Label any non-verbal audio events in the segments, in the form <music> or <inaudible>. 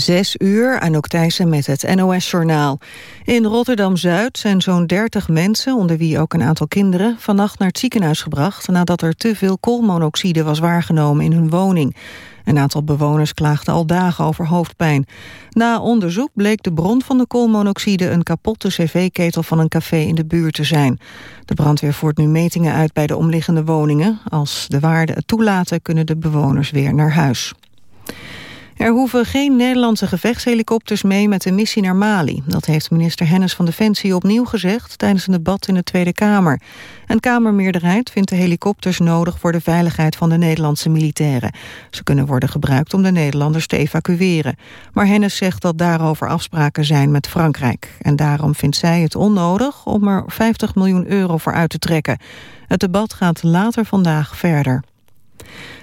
Zes uur, Anouk Thijssen met het NOS-journaal. In Rotterdam-Zuid zijn zo'n 30 mensen, onder wie ook een aantal kinderen... vannacht naar het ziekenhuis gebracht... nadat er te veel koolmonoxide was waargenomen in hun woning. Een aantal bewoners klaagden al dagen over hoofdpijn. Na onderzoek bleek de bron van de koolmonoxide... een kapotte cv-ketel van een café in de buurt te zijn. De brandweer voert nu metingen uit bij de omliggende woningen. Als de waarden het toelaten, kunnen de bewoners weer naar huis. Er hoeven geen Nederlandse gevechtshelikopters mee met de missie naar Mali. Dat heeft minister Hennis van Defensie opnieuw gezegd tijdens een debat in de Tweede Kamer. Een Kamermeerderheid vindt de helikopters nodig voor de veiligheid van de Nederlandse militairen. Ze kunnen worden gebruikt om de Nederlanders te evacueren. Maar Hennis zegt dat daarover afspraken zijn met Frankrijk. En daarom vindt zij het onnodig om er 50 miljoen euro voor uit te trekken. Het debat gaat later vandaag verder.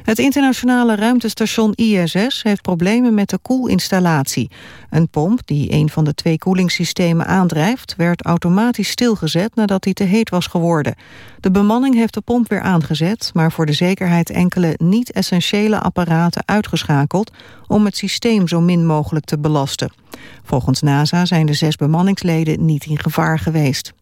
Het internationale ruimtestation ISS heeft problemen met de koelinstallatie. Een pomp die een van de twee koelingssystemen aandrijft... werd automatisch stilgezet nadat hij te heet was geworden. De bemanning heeft de pomp weer aangezet... maar voor de zekerheid enkele niet-essentiële apparaten uitgeschakeld... om het systeem zo min mogelijk te belasten. Volgens NASA zijn de zes bemanningsleden niet in gevaar geweest.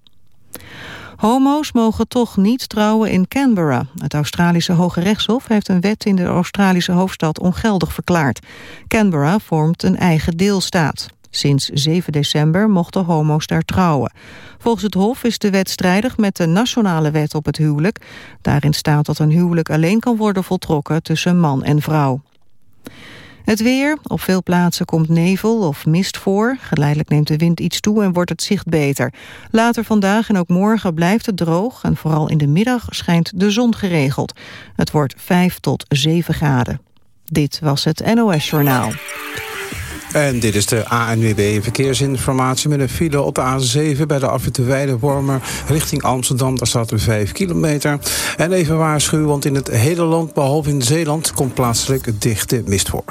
Homo's mogen toch niet trouwen in Canberra. Het Australische Hoge Rechtshof heeft een wet in de Australische hoofdstad ongeldig verklaard. Canberra vormt een eigen deelstaat. Sinds 7 december mochten homo's daar trouwen. Volgens het Hof is de wet strijdig met de nationale wet op het huwelijk. Daarin staat dat een huwelijk alleen kan worden voltrokken tussen man en vrouw. Het weer. Op veel plaatsen komt nevel of mist voor. Geleidelijk neemt de wind iets toe en wordt het zicht beter. Later vandaag en ook morgen blijft het droog... en vooral in de middag schijnt de zon geregeld. Het wordt 5 tot 7 graden. Dit was het NOS Journaal. En dit is de ANWB verkeersinformatie met een file op de A7 bij de afwit Weide-Wormer richting Amsterdam. Daar staat er 5 kilometer. En even waarschuwen, want in het hele land, behalve in Zeeland, komt plaatselijk dichte mist voor.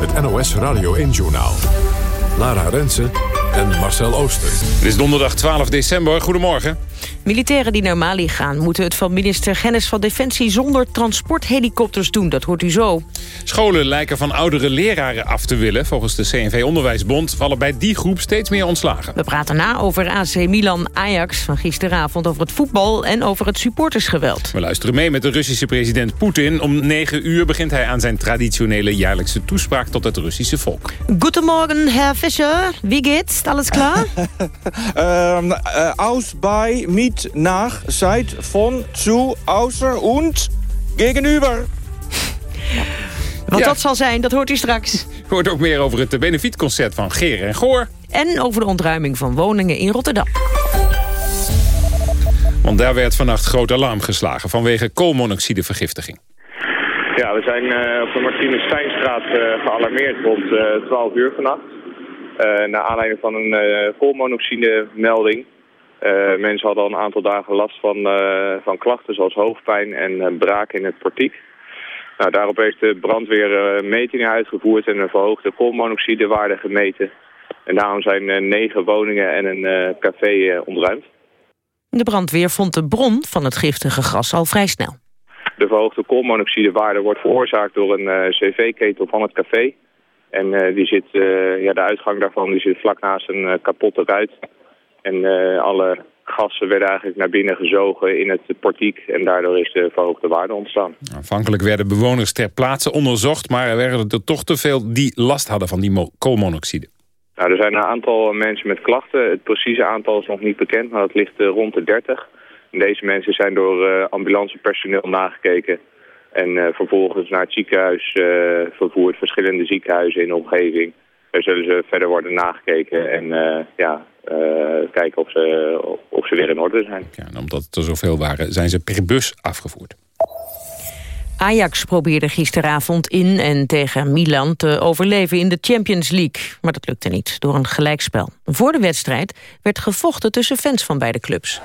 Het NOS Radio 1 Journaal. Lara Rensen en Marcel Ooster. Het is donderdag 12 december. Goedemorgen. Militairen die naar Mali gaan moeten het van minister Gennis van Defensie zonder transporthelikopters doen. Dat hoort u zo. Scholen lijken van oudere leraren af te willen. Volgens de CNV Onderwijsbond vallen bij die groep steeds meer ontslagen. We praten na over AC Milan Ajax van gisteravond over het voetbal en over het supportersgeweld. We luisteren mee met de Russische president Poetin. Om 9 uur begint hij aan zijn traditionele jaarlijkse toespraak tot het Russische volk. Goedemorgen, Herr Fischer. Wie geht's? Alles klaar? um, <laughs> uh, aus, mit, nach, seit, von, zu, außer und gegenüber. Wat dat zal zijn, dat hoort u straks. U <laughs> hoort ook meer over het benefietconcert van Geer en Goor. En over de ontruiming van woningen in Rotterdam. Want daar werd vannacht groot alarm geslagen vanwege koolmonoxidevergiftiging. Ja, we zijn uh, op de Martinus Steinstraat uh, gealarmeerd rond uh, eh, 12 uur vannacht. naar aanleiding van een koolmonoxide melding. Mensen hadden al een aantal dagen last van, van klachten zoals hoofdpijn en braak in het portiek. Nou, daarop heeft de brandweer metingen uitgevoerd en een verhoogde koolmonoxidewaarde gemeten. En daarom zijn negen woningen en een café ontruimd. De brandweer vond de bron van het giftige gas al vrij snel. De verhoogde koolmonoxidewaarde wordt veroorzaakt door een uh, cv-ketel van het café. En uh, die zit, uh, ja, de uitgang daarvan die zit vlak naast een kapotte ruit. En alle gassen werden eigenlijk naar binnen gezogen in het portiek. En daardoor is de verhoogde waarde ontstaan. Aanvankelijk werden bewoners ter plaatse onderzocht... maar er werden er toch te veel die last hadden van die koolmonoxide. Nou, er zijn een aantal mensen met klachten. Het precieze aantal is nog niet bekend, maar dat ligt rond de 30. Deze mensen zijn door uh, ambulancepersoneel nagekeken en vervolgens naar het ziekenhuis vervoerd, verschillende ziekenhuizen in de omgeving. Daar zullen ze verder worden nagekeken en ja, kijken of ze, of ze weer in orde zijn. Ja, en omdat er zoveel waren, zijn ze per bus afgevoerd. Ajax probeerde gisteravond in en tegen Milan te overleven in de Champions League. Maar dat lukte niet, door een gelijkspel. Voor de wedstrijd werd gevochten tussen fans van beide clubs.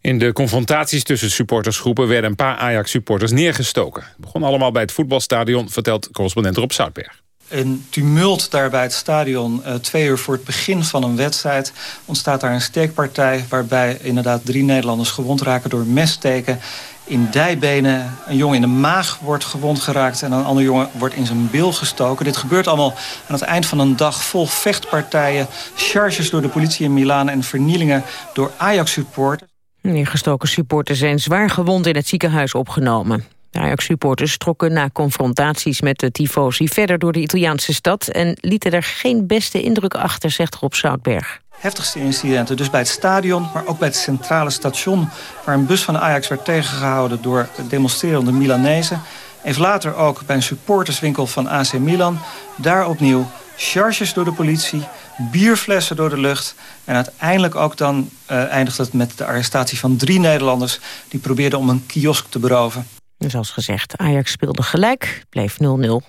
In de confrontaties tussen supportersgroepen werden een paar Ajax-supporters neergestoken. Het begon allemaal bij het voetbalstadion, vertelt correspondent Rob Zoutberg. Een tumult daar bij het stadion, uh, twee uur voor het begin van een wedstrijd... ontstaat daar een steekpartij waarbij inderdaad drie Nederlanders gewond raken door messteken. in dijbenen een jongen in de maag wordt gewond geraakt... en een ander jongen wordt in zijn bil gestoken. Dit gebeurt allemaal aan het eind van een dag vol vechtpartijen... charges door de politie in Milaan en vernielingen door Ajax-supporters. Neergestoken supporters zijn zwaar gewond in het ziekenhuis opgenomen. De Ajax-supporters trokken na confrontaties met de tifosi verder door de Italiaanse stad... en lieten er geen beste indruk achter, zegt Rob Zoutberg. Heftigste incidenten dus bij het stadion, maar ook bij het centrale station... waar een bus van Ajax werd tegengehouden door demonstrerende Milanezen. Even later ook bij een supporterswinkel van AC Milan. Daar opnieuw charges door de politie, bierflessen door de lucht... en uiteindelijk ook dan uh, eindigt het met de arrestatie van drie Nederlanders... die probeerden om een kiosk te beroven. Zoals gezegd, Ajax speelde gelijk, bleef 0-0.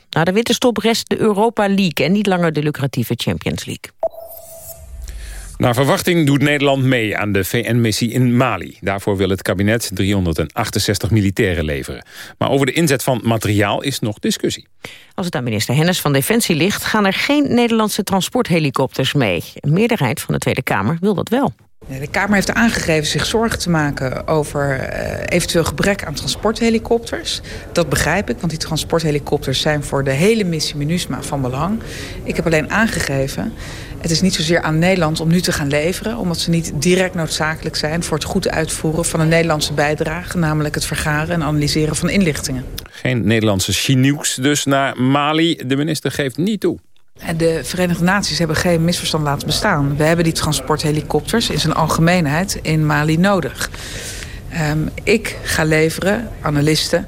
Na de winterstop rest de Europa League en niet langer de lucratieve Champions League. Naar verwachting doet Nederland mee aan de VN-missie in Mali. Daarvoor wil het kabinet 368 militairen leveren. Maar over de inzet van materiaal is nog discussie. Als het aan minister Hennis van Defensie ligt... gaan er geen Nederlandse transporthelikopters mee. Een meerderheid van de Tweede Kamer wil dat wel. De Kamer heeft aangegeven zich zorgen te maken over uh, eventueel gebrek aan transporthelikopters. Dat begrijp ik, want die transporthelikopters zijn voor de hele missie MINUSMA van belang. Ik heb alleen aangegeven, het is niet zozeer aan Nederland om nu te gaan leveren... omdat ze niet direct noodzakelijk zijn voor het goed uitvoeren van een Nederlandse bijdrage... namelijk het vergaren en analyseren van inlichtingen. Geen Nederlandse Chinooks dus naar Mali. De minister geeft niet toe. De Verenigde Naties hebben geen misverstand laten bestaan. We hebben die transporthelikopters in zijn algemeenheid in Mali nodig. Um, ik ga leveren, analisten,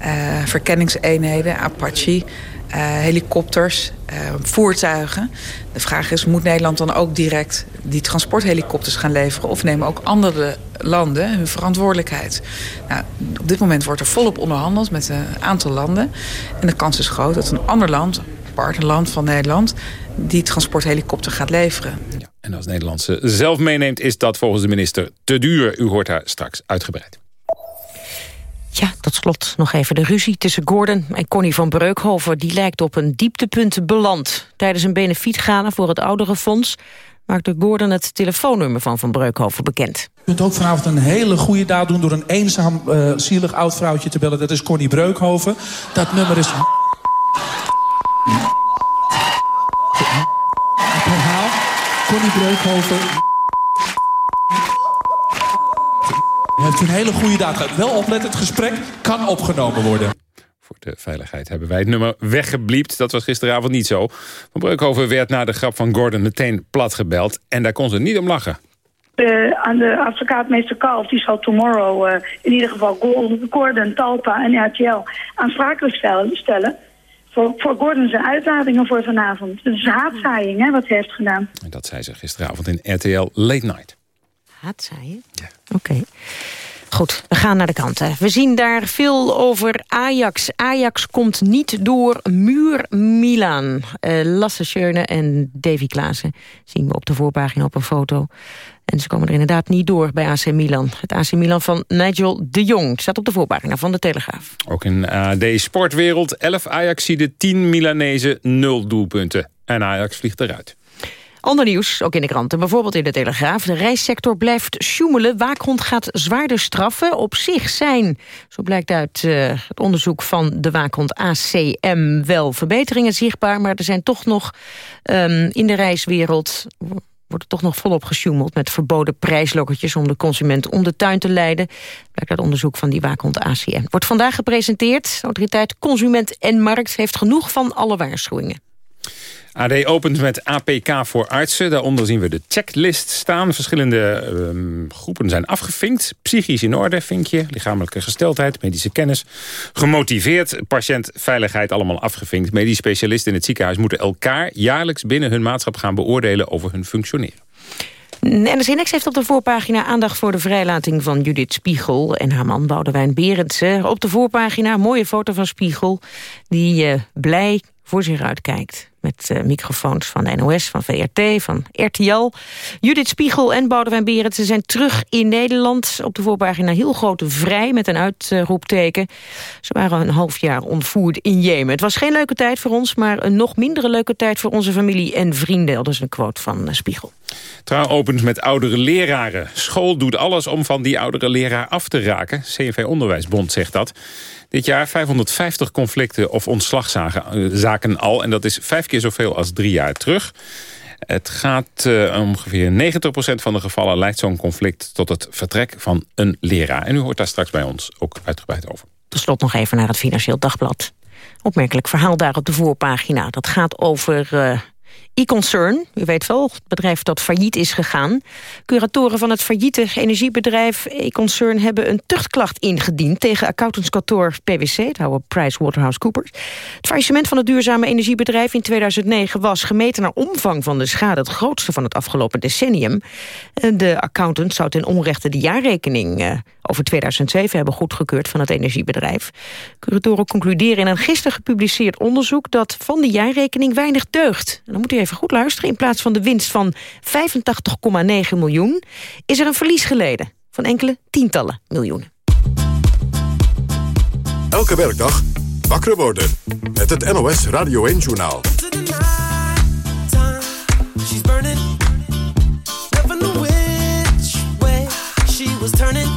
uh, verkenningseenheden, Apache... Uh, helikopters, uh, voertuigen. De vraag is, moet Nederland dan ook direct die transporthelikopters gaan leveren... of nemen ook andere landen hun verantwoordelijkheid? Nou, op dit moment wordt er volop onderhandeld met een aantal landen. En de kans is groot dat een ander land, partnerland van Nederland... die transporthelikopter gaat leveren. Ja, en als Nederland ze zelf meeneemt, is dat volgens de minister te duur. U hoort haar straks uitgebreid. Ja, tot slot nog even de ruzie tussen Gordon en Connie van Breukhoven. Die lijkt op een dieptepunt beland. Tijdens een benefietgala voor het Ouderenfonds maakte Gordon het telefoonnummer van Van Breukhoven bekend. Je kunt ook vanavond een hele goede daad doen... door een eenzaam, uh, zielig oud vrouwtje te bellen. Dat is Connie Breukhoven. Dat nummer is... Breukhoven... heeft een hele goede daad. Wel opletten, het gesprek kan opgenomen worden. Voor de veiligheid hebben wij het nummer weggebliept. Dat was gisteravond niet zo. Van Breukhoven werd na de grap van Gordon meteen platgebeld. En daar kon ze niet om lachen. Uh, aan de advocaat meester Kalf, die zal tomorrow uh, in ieder geval Gordon, Talpa en RTL aansprakelijk stellen. Voor, voor Gordon zijn uitlatingen voor vanavond. Het is haatzaaiing hè, wat hij heeft gedaan. En dat zei ze gisteravond in RTL Late Night. Haatzaaien? Ja. Oké. Okay. Goed, we gaan naar de kanten. We zien daar veel over Ajax. Ajax komt niet door muur Milan. Uh, Lasse Schöne en Davy Klaassen zien we op de voorpagina op een foto. En ze komen er inderdaad niet door bij AC Milan. Het AC Milan van Nigel de Jong staat op de voorpagina van de Telegraaf. Ook in AD Sportwereld 11 Ajaxide, 10 Milanese, 0 doelpunten. En Ajax vliegt eruit. Ander nieuws, ook in de kranten, bijvoorbeeld in de Telegraaf. De reissector blijft sjoemelen. Waakhond gaat zwaarder straffen. Op zich zijn, zo blijkt uit uh, het onderzoek van de waakhond ACM... wel verbeteringen zichtbaar, maar er zijn toch nog um, in de reiswereld wordt er toch nog volop gesjoemeld met verboden prijslokkertjes om de consument om de tuin te leiden. Blijkt uit onderzoek van die waakhond ACM. Wordt vandaag gepresenteerd. Autoriteit Consument en Markt heeft genoeg van alle waarschuwingen. AD opent met APK voor artsen. Daaronder zien we de checklist staan. Verschillende um, groepen zijn afgevinkt. Psychisch in orde, vinkje. Lichamelijke gesteldheid, medische kennis. Gemotiveerd, patiëntveiligheid, allemaal afgevinkt. Medisch specialisten in het ziekenhuis moeten elkaar jaarlijks binnen hun maatschap gaan beoordelen over hun functioneren. NRC heeft op de voorpagina aandacht voor de vrijlating van Judith Spiegel en haar man Boudewijn Berendsen. Op de voorpagina mooie foto van Spiegel die uh, blij voor zich uitkijkt. Met uh, microfoons van NOS, van VRT, van RTL. Judith Spiegel en Boudewijn Berendsen zijn terug in Nederland. Op de voorpagina heel grote vrij met een uitroepteken. Ze waren een half jaar ontvoerd in Jemen. Het was geen leuke tijd voor ons, maar een nog mindere leuke tijd voor onze familie en vrienden. Dat is een quote van uh, Spiegel. Trouw opent met oudere leraren. School doet alles om van die oudere leraar af te raken. CNV Onderwijsbond zegt dat. Dit jaar 550 conflicten of ontslagzaken eh, al. En dat is vijf keer zoveel als drie jaar terug. Het gaat uh, ongeveer 90% van de gevallen leidt zo'n conflict tot het vertrek van een leraar. En u hoort daar straks bij ons ook uitgebreid over. Tot slot nog even naar het Financieel Dagblad. Opmerkelijk verhaal daar op de voorpagina. Dat gaat over uh, E-Concern, u weet wel, het bedrijf dat failliet is gegaan. Curatoren van het failliete energiebedrijf E-Concern... hebben een tuchtklacht ingediend tegen accountantskantoor PwC... het oude PricewaterhouseCoopers. Het faillissement van het duurzame energiebedrijf in 2009... was gemeten naar omvang van de schade... het grootste van het afgelopen decennium. De accountant zou ten onrechte de jaarrekening... Uh, over 2007 hebben goedgekeurd van het energiebedrijf. Curatoren concluderen in een gisteren gepubliceerd onderzoek... dat van die jaarrekening weinig deugt. En dan moet u even goed luisteren. In plaats van de winst van 85,9 miljoen... is er een verlies geleden van enkele tientallen miljoenen. Elke werkdag wakker worden met het NOS Radio 1-journaal. was turning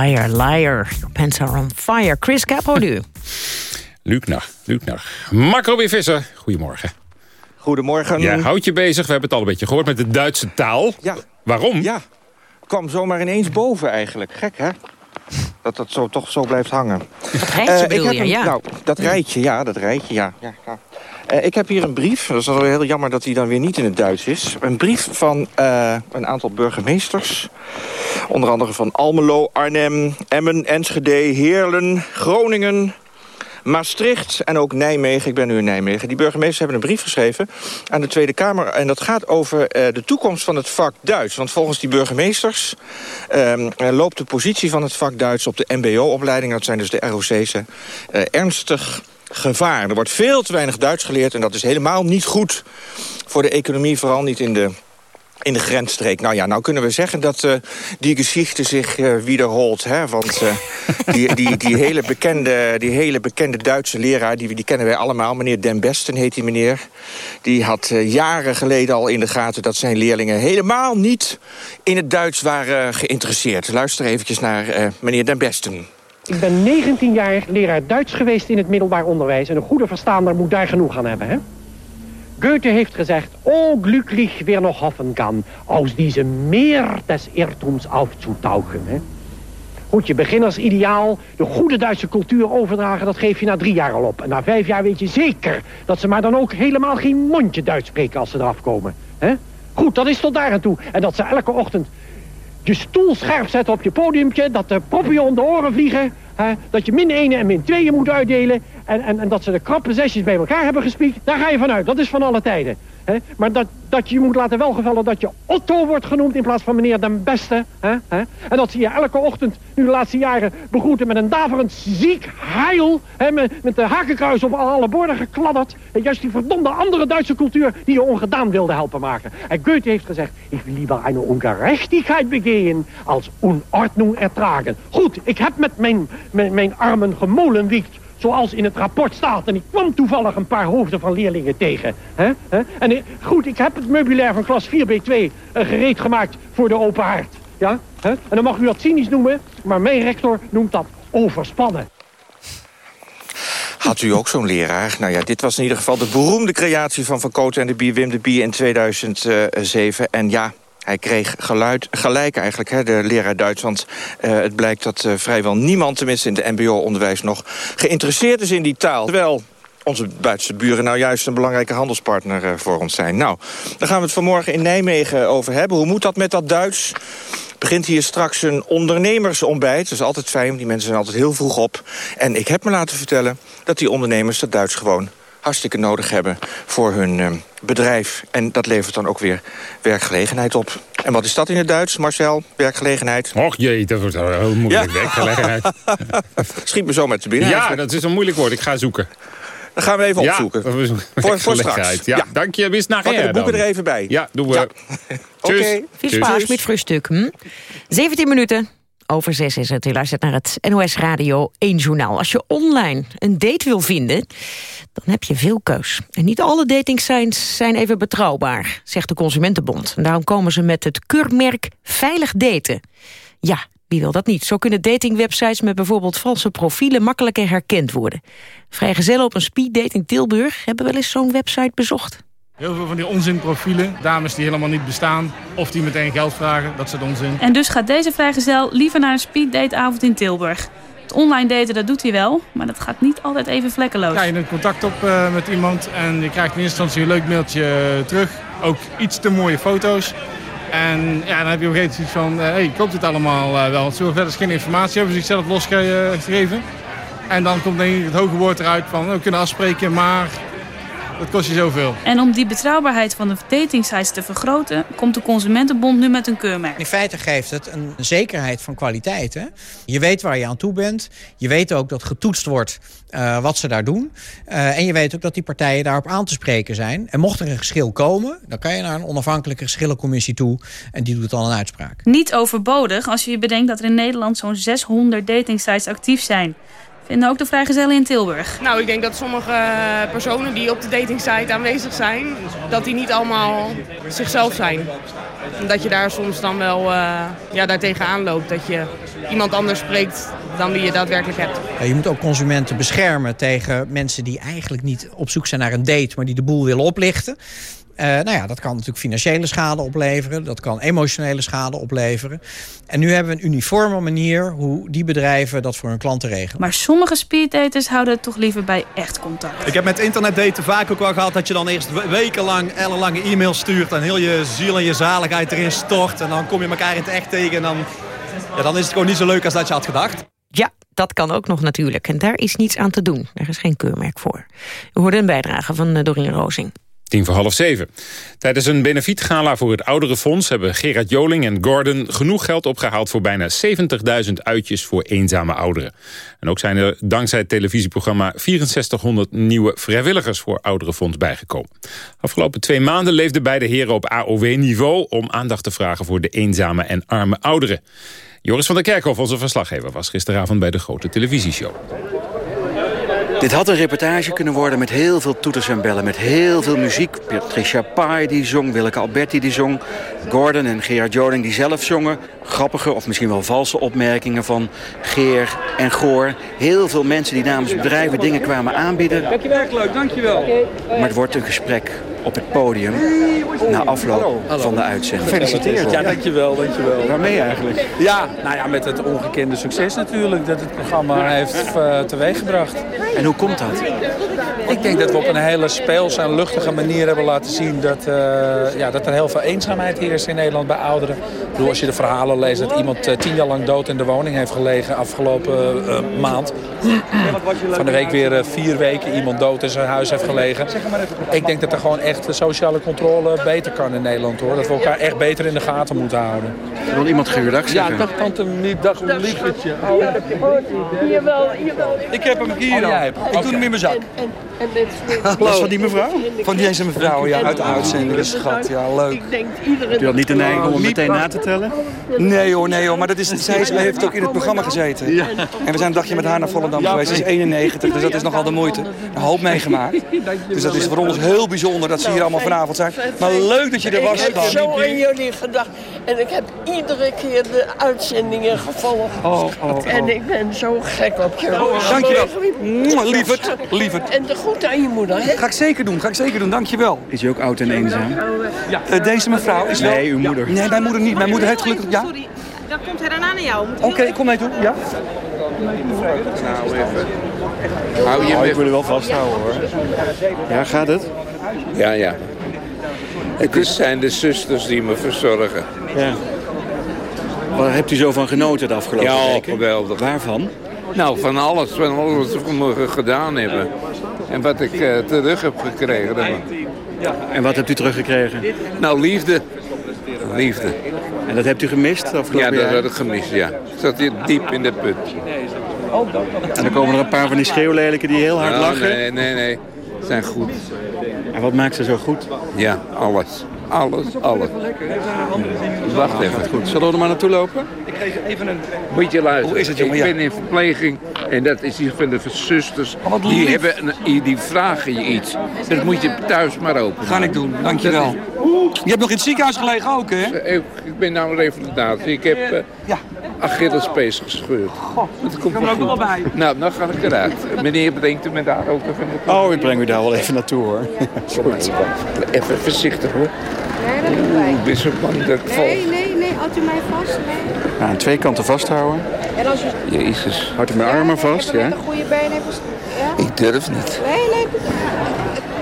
Liar, liar. Your pants are on fire. Chris Capo nu. <laughs> Lukner, Lukner. Marco B. Visser, goedemorgen. Goedemorgen. Ja, houd je bezig. We hebben het al een beetje gehoord met de Duitse taal. Ja. Waarom? Ja, kwam zomaar ineens boven eigenlijk. Gek, hè? Dat dat zo, toch zo blijft hangen. Dat rijtje uh, bedoel je, ja. Nou, dat rijtje, ja, dat rijtje, ja. ja, ja. Uh, ik heb hier een brief, dat is wel heel jammer dat hij dan weer niet in het Duits is. Een brief van uh, een aantal burgemeesters. Onder andere van Almelo, Arnhem, Emmen, Enschede, Heerlen, Groningen... Maastricht en ook Nijmegen. Ik ben nu in Nijmegen. Die burgemeesters hebben een brief geschreven aan de Tweede Kamer. En dat gaat over de toekomst van het vak Duits. Want volgens die burgemeesters ehm, loopt de positie van het vak Duits... op de mbo-opleiding, dat zijn dus de ROC's, ernstig gevaar. Er wordt veel te weinig Duits geleerd en dat is helemaal niet goed voor de economie, vooral niet in de in de grensstreek. Nou ja, nou kunnen we zeggen dat uh, die geschichte zich uh, wiederholt. Hè? Want uh, die, die, die, hele bekende, die hele bekende Duitse leraar, die, die kennen wij allemaal. Meneer Den Besten heet die meneer. Die had jaren geleden al in de gaten dat zijn leerlingen... helemaal niet in het Duits waren geïnteresseerd. Luister eventjes naar meneer Den Besten. Ik ben 19 jaar leraar Duits geweest in het middelbaar onderwijs... en een goede verstaander moet daar genoeg aan hebben, hè? Goethe heeft gezegd... O glücklich wer nog hoffen kan... aus diese meer des Irrtums aufzutauchen, hè? Goed, je beginnersideaal, de goede Duitse cultuur overdragen... dat geef je na drie jaar al op. En na vijf jaar weet je zeker dat ze maar dan ook helemaal geen mondje Duits spreken... als ze eraf komen, hè? Goed, dat is tot daar en toe. En dat ze elke ochtend je stoel scherp zetten op je podiumpje... dat de proppen je om de oren vliegen... Hè, dat je min 1 en min 2 moet uitdelen... En, en, en dat ze de krappe zesjes bij elkaar hebben gespiekt... daar ga je vanuit. Dat is van alle tijden. Hè? Maar dat, dat je moet laten welgevallen dat je Otto wordt genoemd... in plaats van meneer den Beste. Hè? Hè? En dat ze je elke ochtend, nu de laatste jaren... begroeten met een daverend ziek heil... Hè? Met, met de hakenkruis op alle borden gekladderd. En juist die verdomde andere Duitse cultuur... die je ongedaan wilde helpen maken. En Goethe heeft gezegd... ik wil liever een ongerechtigheid begehen... als onordnung ertragen. Goed, ik heb met mijn, mijn, mijn armen gemolenwiekt zoals in het rapport staat. En ik kwam toevallig een paar hoofden van leerlingen tegen. En eh, goed, ik heb het meubilair van klas 4B2 uh, eh, gereed gemaakt voor de open haard. Ja? En dan mag u dat cynisch noemen, maar mijn rector noemt dat overspannen. Had u ook zo'n leraar? Nou ja, dit was in ieder geval de beroemde creatie van Van Kooten en de Bier Wim de Bier in 2007. En ja, hij kreeg geluid, gelijk eigenlijk, hè, de leraar Duits. Want uh, het blijkt dat uh, vrijwel niemand, tenminste in de mbo-onderwijs nog... geïnteresseerd is in die taal. Terwijl onze buitenste buren nou juist een belangrijke handelspartner uh, voor ons zijn. Nou, daar gaan we het vanmorgen in Nijmegen over hebben. Hoe moet dat met dat Duits? begint hier straks een ondernemersontbijt. Dat is altijd fijn, die mensen zijn altijd heel vroeg op. En ik heb me laten vertellen dat die ondernemers dat Duits gewoon hartstikke nodig hebben voor hun uh, bedrijf. En dat levert dan ook weer werkgelegenheid op. En wat is dat in het Duits, Marcel? Werkgelegenheid? Och jee, dat wordt een heel moeilijk ja. werkgelegenheid. <laughs> Schiet me zo met te binnen. Ja, dat is een moeilijk woord. Ik ga zoeken. Dan gaan we even opzoeken. voor, voor straks. Ja, dank je. Bis nachher de boeken er even bij. Ja, doen we. Ja. <laughs> Oké. Okay. Veel spaas met frühstuk. Hm? 17 minuten over zes is het. U luistert naar het NOS Radio 1 Journaal. Als je online een date wil vinden, dan heb je veel keus. En niet alle datingsites zijn even betrouwbaar, zegt de Consumentenbond. En daarom komen ze met het keurmerk Veilig Daten. Ja, wie wil dat niet? Zo kunnen datingwebsites met bijvoorbeeld valse profielen makkelijker herkend worden. Vrijgezellen op een speeddate in Tilburg hebben wel eens zo'n website bezocht. Heel veel van die onzinprofielen, dames die helemaal niet bestaan... of die meteen geld vragen, dat soort onzin. En dus gaat deze vrijgezel liever naar een speeddateavond in Tilburg. Het online daten, dat doet hij wel, maar dat gaat niet altijd even vlekkeloos. Ja, je neemt contact op uh, met iemand en je krijgt in eerste instantie een leuk mailtje uh, terug. Ook iets te mooie foto's. En ja, dan heb je op een gegeven moment van, hé, hey, klopt dit allemaal wel? We verder geen informatie hebben, zichzelf losgegeven. En dan komt denk ik het hoge woord eruit van, we kunnen afspreken, maar dat kost je zoveel. En om die betrouwbaarheid van de datingsites te vergroten... komt de Consumentenbond nu met een keurmerk. In feite geeft het een zekerheid van kwaliteit. Hè? Je weet waar je aan toe bent. Je weet ook dat getoetst wordt uh, wat ze daar doen. Uh, en je weet ook dat die partijen daarop aan te spreken zijn. En mocht er een geschil komen... dan kan je naar een onafhankelijke geschillencommissie toe... en die doet dan een uitspraak. Niet overbodig als je je bedenkt dat er in Nederland... zo'n 600 datingsites actief zijn vinden ook de vrijgezellen in Tilburg. Nou, ik denk dat sommige eh, personen die op de datingsite aanwezig zijn... dat die niet allemaal zichzelf zijn. Dat je daar soms dan wel uh, ja, daartegen aanloopt. Dat je iemand anders spreekt dan wie je daadwerkelijk hebt. Ja, je moet ook consumenten beschermen tegen mensen die eigenlijk niet op zoek zijn naar een date... maar die de boel willen oplichten. Uh, nou ja, dat kan natuurlijk financiële schade opleveren. Dat kan emotionele schade opleveren. En nu hebben we een uniforme manier hoe die bedrijven dat voor hun klanten regelen. Maar sommige speeddaters houden het toch liever bij echt contact. Ik heb met internetdaten vaak ook wel gehad dat je dan eerst wekenlang ellenlange e-mails stuurt... en heel je ziel en je zaligheid erin stort. En dan kom je elkaar in het echt tegen en dan, ja, dan is het gewoon niet zo leuk als dat je had gedacht. Ja, dat kan ook nog natuurlijk. En daar is niets aan te doen. Er is geen keurmerk voor. U hoorde een bijdrage van eh, Dorien Rozing. Tien voor half zeven. Tijdens een benefietgala voor het Ouderenfonds... hebben Gerard Joling en Gordon genoeg geld opgehaald... voor bijna 70.000 uitjes voor eenzame ouderen. En ook zijn er dankzij het televisieprogramma... 6400 nieuwe vrijwilligers voor Ouderenfonds bijgekomen. Afgelopen twee maanden leefden beide heren op AOW-niveau... om aandacht te vragen voor de eenzame en arme ouderen. Joris van der Kerkhoff, onze verslaggever... was gisteravond bij de grote televisieshow. Dit had een reportage kunnen worden met heel veel toeters en bellen. Met heel veel muziek. Patricia Pai die zong, Willeke Alberti die zong. Gordon en Gerard Joling die zelf zongen. Grappige of misschien wel valse opmerkingen van Geer en Goor. Heel veel mensen die namens bedrijven dingen kwamen aanbieden. Dankjewel, leuk, dankjewel. Maar het wordt een gesprek op het podium na afloop van de uitzending. Gefeliciteerd. Ja, dankjewel, dankjewel. Waarmee eigenlijk? Ja, nou ja, met het ongekende succes natuurlijk dat het programma heeft uh, teweeggebracht. En hoe komt dat? Ik denk dat we op een hele speelse en luchtige manier hebben laten zien dat, uh, ja, dat er heel veel eenzaamheid heerst in Nederland bij ouderen. Bedoel, als je de verhalen leest dat iemand uh, tien jaar lang dood in de woning heeft gelegen afgelopen maand. Van de week weer vier weken iemand dood in zijn huis heeft gelegen. Ik denk dat er gewoon echt de sociale controle beter kan in Nederland hoor. Dat we elkaar echt beter in de gaten moeten houden. Wil iemand goeiedag zeggen? Ja, dag tante Miep, dag lievertje. Oh, hier wel, hier wel. Ik heb hem hier oh, al. Ik okay. doe hem in mijn zak. En, en, dit is Dat is van die mevrouw? Van deze mevrouw, ja, uit de uitzending. Schat, ja, leuk. Ik denk iedereen... Je dat niet de neiging om meteen na te Nee hoor, nee hoor, maar dat is, zij heeft ook in het programma gezeten. Ja. En we zijn een dagje met haar naar Volendam geweest. Ze is 91, dus dat is nogal de moeite. Een hoop meegemaakt. Dus dat is voor ons heel bijzonder dat ze hier allemaal vanavond zijn. Maar leuk dat je er was. Ik heb zo aan jullie gedacht. En ik heb iedere keer de uitzendingen gevolgd. Oh, oh, En ik ben zo gek op je. Oh, dankjewel. Lieverd, lieverd. En de groet aan je moeder. Hè? Ga ik zeker doen, ga ik zeker doen. Dankjewel. Is je ook oud en eenzaam? Ja. Uh, deze mevrouw is wel... Nee, uw moeder. Nee, mijn moeder niet. Mijn moeder heeft gelukkig... Ja? Sorry, dan komt hij daarna naar jou. Oké, okay, kom mee toe. Ja? Nou, even. Hou je oh, ik wil er wel vasthouden hoor. Ja, gaat het? Ja, ja. Het zijn de zusters die me verzorgen. Ja. Waar hebt u zo van genoten de afgelopen ja, weken? Ja, geweldig. Waarvan? Nou, van alles. Van alles wat ze voor me gedaan hebben. En wat ik uh, terug heb gekregen. En wat hebt u teruggekregen? Nou, liefde. Liefde. En dat hebt u gemist afgelopen Ja, dat heb ik gemist, ja. Ik zat hier diep in de put. En dan komen er een paar van die schreeuwlelijken die heel hard nou, lachen? Nee, nee, nee. Zijn goed. En wat maakt ze zo goed? Ja, alles. Alles, alles. Wacht even. Goed. Zullen we er maar naartoe lopen? Ik geef even een... Moet je luisteren. Hoe is het, jongen? Ik Ja. ben in verpleging en dat is hier van de zusters. die, hebben, een- die vragen je iets. Dat moet je thuis maar open. Ga ik doen, dankjewel. Je hebt nog in het ziekenhuis gelegen ook, hè? Ik, ik ben nou een revalidatie. Ik heb uh, ja. Achillespees gescheurd. Dat komt Kom er ook wel bij. Nou, dan ga ik eruit. Meneer brengt u me daar ook even naartoe. Oh, ik breng u daar wel even naartoe hoor. Goed. <laughs> Even voorzichtig hoor. Nee, dat doe wij. Ik ben zo bang dat ik val. Nee, nee, nee, houdt u mij vast. Nee. Ja, aan twee kanten vasthouden. En als u Jezus. Houd u mijn armen vast, ja? een goede been heeft... Ja? Ik durf niet. Nee, nee.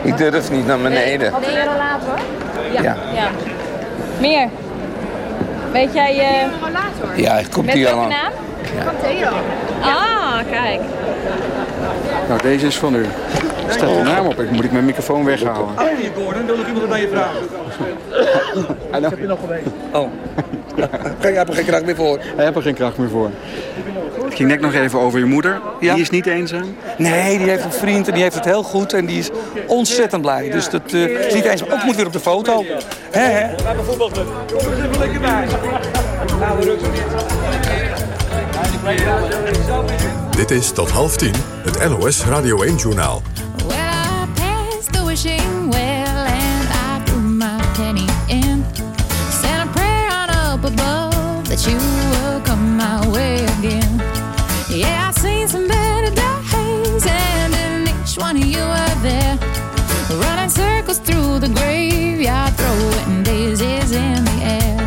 Ik durf niet naar beneden. Nee, een rollator? Ja. Ja. ja. Meer. Weet jij... Uh... Een? Ja, komt Met hier welke al naam? Van Theo. Ah, kijk. Nou, deze is van u. Staat de naam op. Ik moet ik mijn microfoon weghouden. Oh, hier Gordon, wil nog iemand wat aan je vragen? Hallo. heb je nog geweest? Oh. <laughs> Jij hebt er geen kracht meer voor. Hij heeft er geen kracht meer voor. Ging net nog even over je moeder. Die is niet eenzaam? Nee, die heeft een vriend en die heeft het heel goed en die is ontzettend blij. Dus dat uh, is niet eens. Ook moet weer op de foto. Hè, hè? We hebben voetbalclub. Kom er even lekker bij. Nou, Dit is tot half tien het NOS Radio 1-journaal. Well, I passed the wishing well one you were there. Running circles through the graveyard, throwing daisies in the air.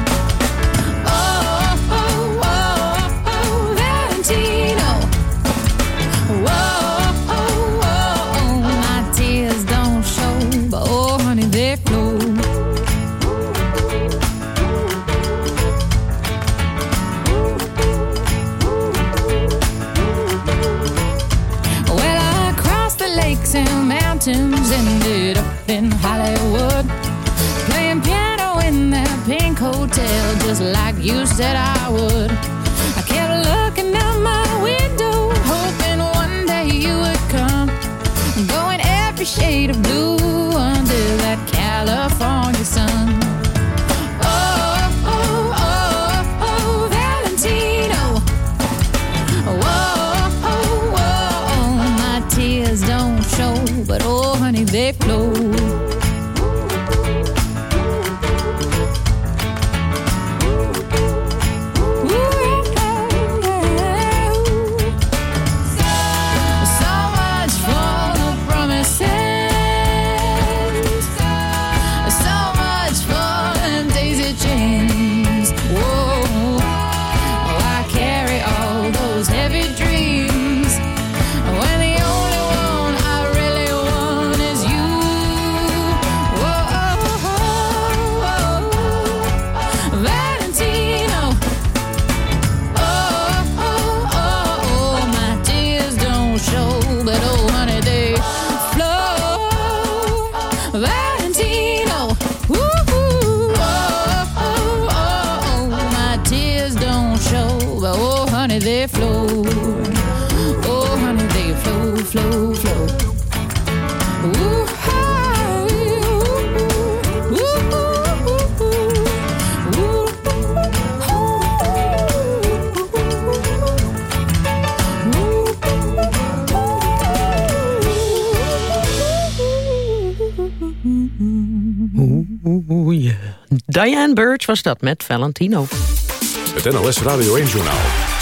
Honey, they flow. Oh, honey, they flow, flow, flow. Ooh, ooh, ooh, ooh, ooh. Oeh, ja. Diane Birch was dat met Valentino. Het NOS Radio 1-journaal.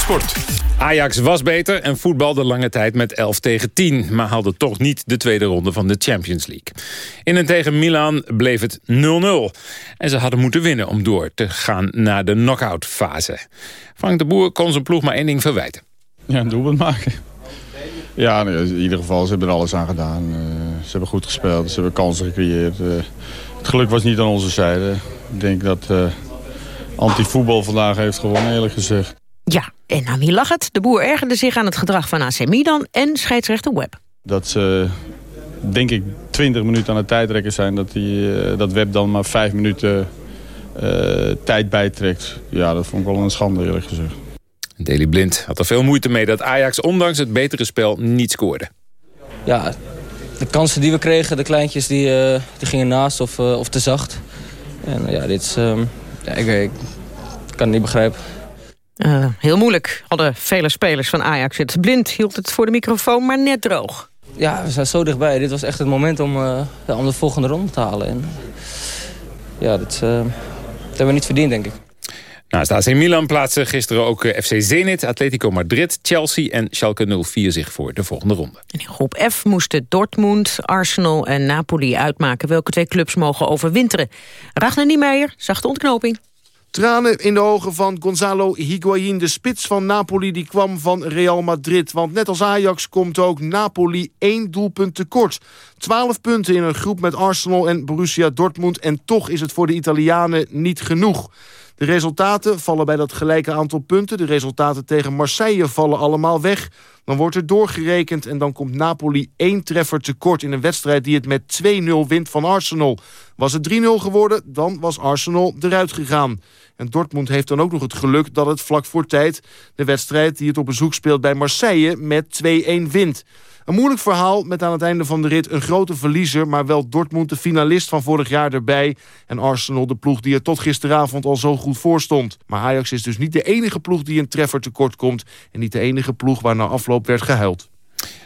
Ajax was beter en voetbalde lange tijd met 11 tegen 10... maar haalde toch niet de tweede ronde van de Champions League. In en tegen Milan bleef het 0-0. En ze hadden moeten winnen om door te gaan naar de knock-out fase. Frank de Boer kon zijn ploeg maar één ding verwijten. Ja, een doelpunt maken. Ja, in ieder geval, ze hebben er alles aan gedaan. Eh, ze hebben goed gespeeld, ze hebben kansen gecreëerd. Eh, het geluk was niet aan onze zijde. Ik denk dat eh anti-voetbal vandaag heeft gewonnen, eerlijk gezegd. Ja, en aan wie lag het? De boer ergerde zich aan het gedrag van AC Milan en scheidsrechter Webb. Dat ze, denk ik, 20 minuten aan het tijdrekken zijn. Dat, die, eh, dat Web dan maar 5 minuten eh, tijd bijtrekt. Ja, dat vond ik wel een schande, eerlijk gezegd. Daley Blind had er veel moeite mee dat Ajax ondanks het betere spel niet scoorde. Ja, de kansen die we kregen, de kleintjes, die, eh, die gingen naast of, of te zacht. En ja, dit is... ehm, ja, ik, ik kan het niet begrijpen. Eh, heel moeilijk hadden vele spelers van Ajax het. Blind hield het voor de microfoon maar net droog. Ja, we zijn zo dichtbij. Dit was echt het moment om, eh, ja, om de volgende ronde te halen. En, ja, dat, eh, dat hebben we niet verdiend, denk ik. Naast AC Milan plaatsen gisteren ook FC Zenit, Atletico Madrid, Chelsea en Schalke 04 zich voor de volgende ronde. In groep F moesten Dortmund, Arsenal en Napoli uitmaken... welke twee clubs mogen overwinteren. Ragnar Niemeyer zag de ontknoping. Tranen in de ogen van Gonzalo Higuain, de spits van Napoli... die kwam van Real Madrid. Want net als Ajax komt ook Napoli één doelpunt tekort. Twaalf punten in een groep met Arsenal en Borussia Dortmund... en toch is het voor de Italianen niet genoeg. De resultaten vallen bij dat gelijke aantal punten. De resultaten tegen Marseille vallen allemaal weg. Dan wordt er doorgerekend en dan komt Napoli één treffer tekort... in een wedstrijd die het met 2-0 wint van Arsenal. Was het 3-0 geworden, dan was Arsenal eruit gegaan. En Dortmund heeft dan ook nog het geluk dat het vlak voor tijd... de wedstrijd die het op bezoek speelt bij Marseille met 2-1 wint. Een moeilijk verhaal met aan het einde van de rit een grote verliezer... maar wel Dortmund de finalist van vorig jaar erbij... en Arsenal de ploeg die er tot gisteravond al zo goed voor stond. Maar Ajax is dus niet de enige ploeg die een treffer tekort komt... en niet de enige ploeg waar na afloop werd gehuild.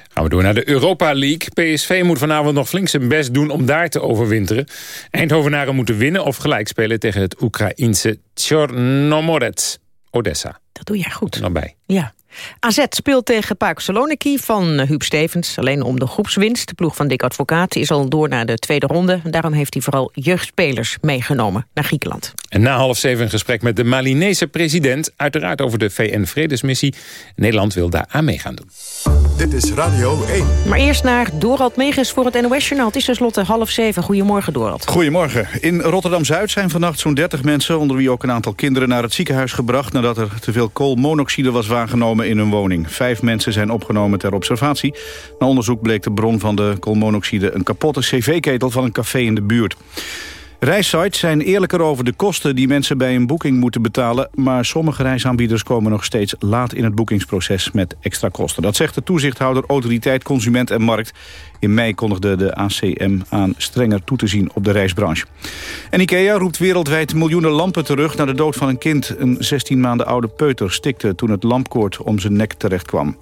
Gaan we door naar de Europa League. PSV moet vanavond nog flink zijn best doen om daar te overwinteren. Eindhovenaren moeten winnen of gelijk spelen tegen het Oekraïense Chornomorets. Odessa. Dat doe jij goed. Er nog bij. Ja. AZ speelt tegen PAOK Saloniki van eh, Huub Stevens. Alleen om de groepswinst. De ploeg van Dick Advocaat is al door naar de tweede ronde. Daarom heeft hij vooral jeugdspelers meegenomen naar Griekenland. En na half zeven een gesprek met de Malinese president. Uiteraard over de VN-vredesmissie. Nederland wil daar aan mee gaan doen. Dit is Radio 1. Maar eerst naar Dorald Megens voor het NOS-journaal. Het is tenslotte half zeven. Goedemorgen, Dorald. Goedemorgen. In Rotterdam-Zuid zijn vannacht zo'n 30 mensen... onder wie ook een aantal kinderen naar het ziekenhuis gebracht... nadat er te veel koolmonoxide was waargenomen in hun woning. Vijf mensen zijn opgenomen ter observatie. Na onderzoek bleek de bron van de koolmonoxide... een kapotte cv-ketel van een café in de buurt. Reissites zijn eerlijker over de kosten die mensen bij een boeking moeten betalen... maar sommige reisaanbieders komen nog steeds laat in het boekingsproces met extra kosten. Dat zegt de toezichthouder Autoriteit Consument en Markt. In mei kondigde de ACM aan strenger toe te zien op de reisbranche. En IKEA roept wereldwijd miljoenen lampen terug... na de dood van een kind. Een 16 maanden oude peuter stikte toen het lampkoord om zijn nek terecht kwam.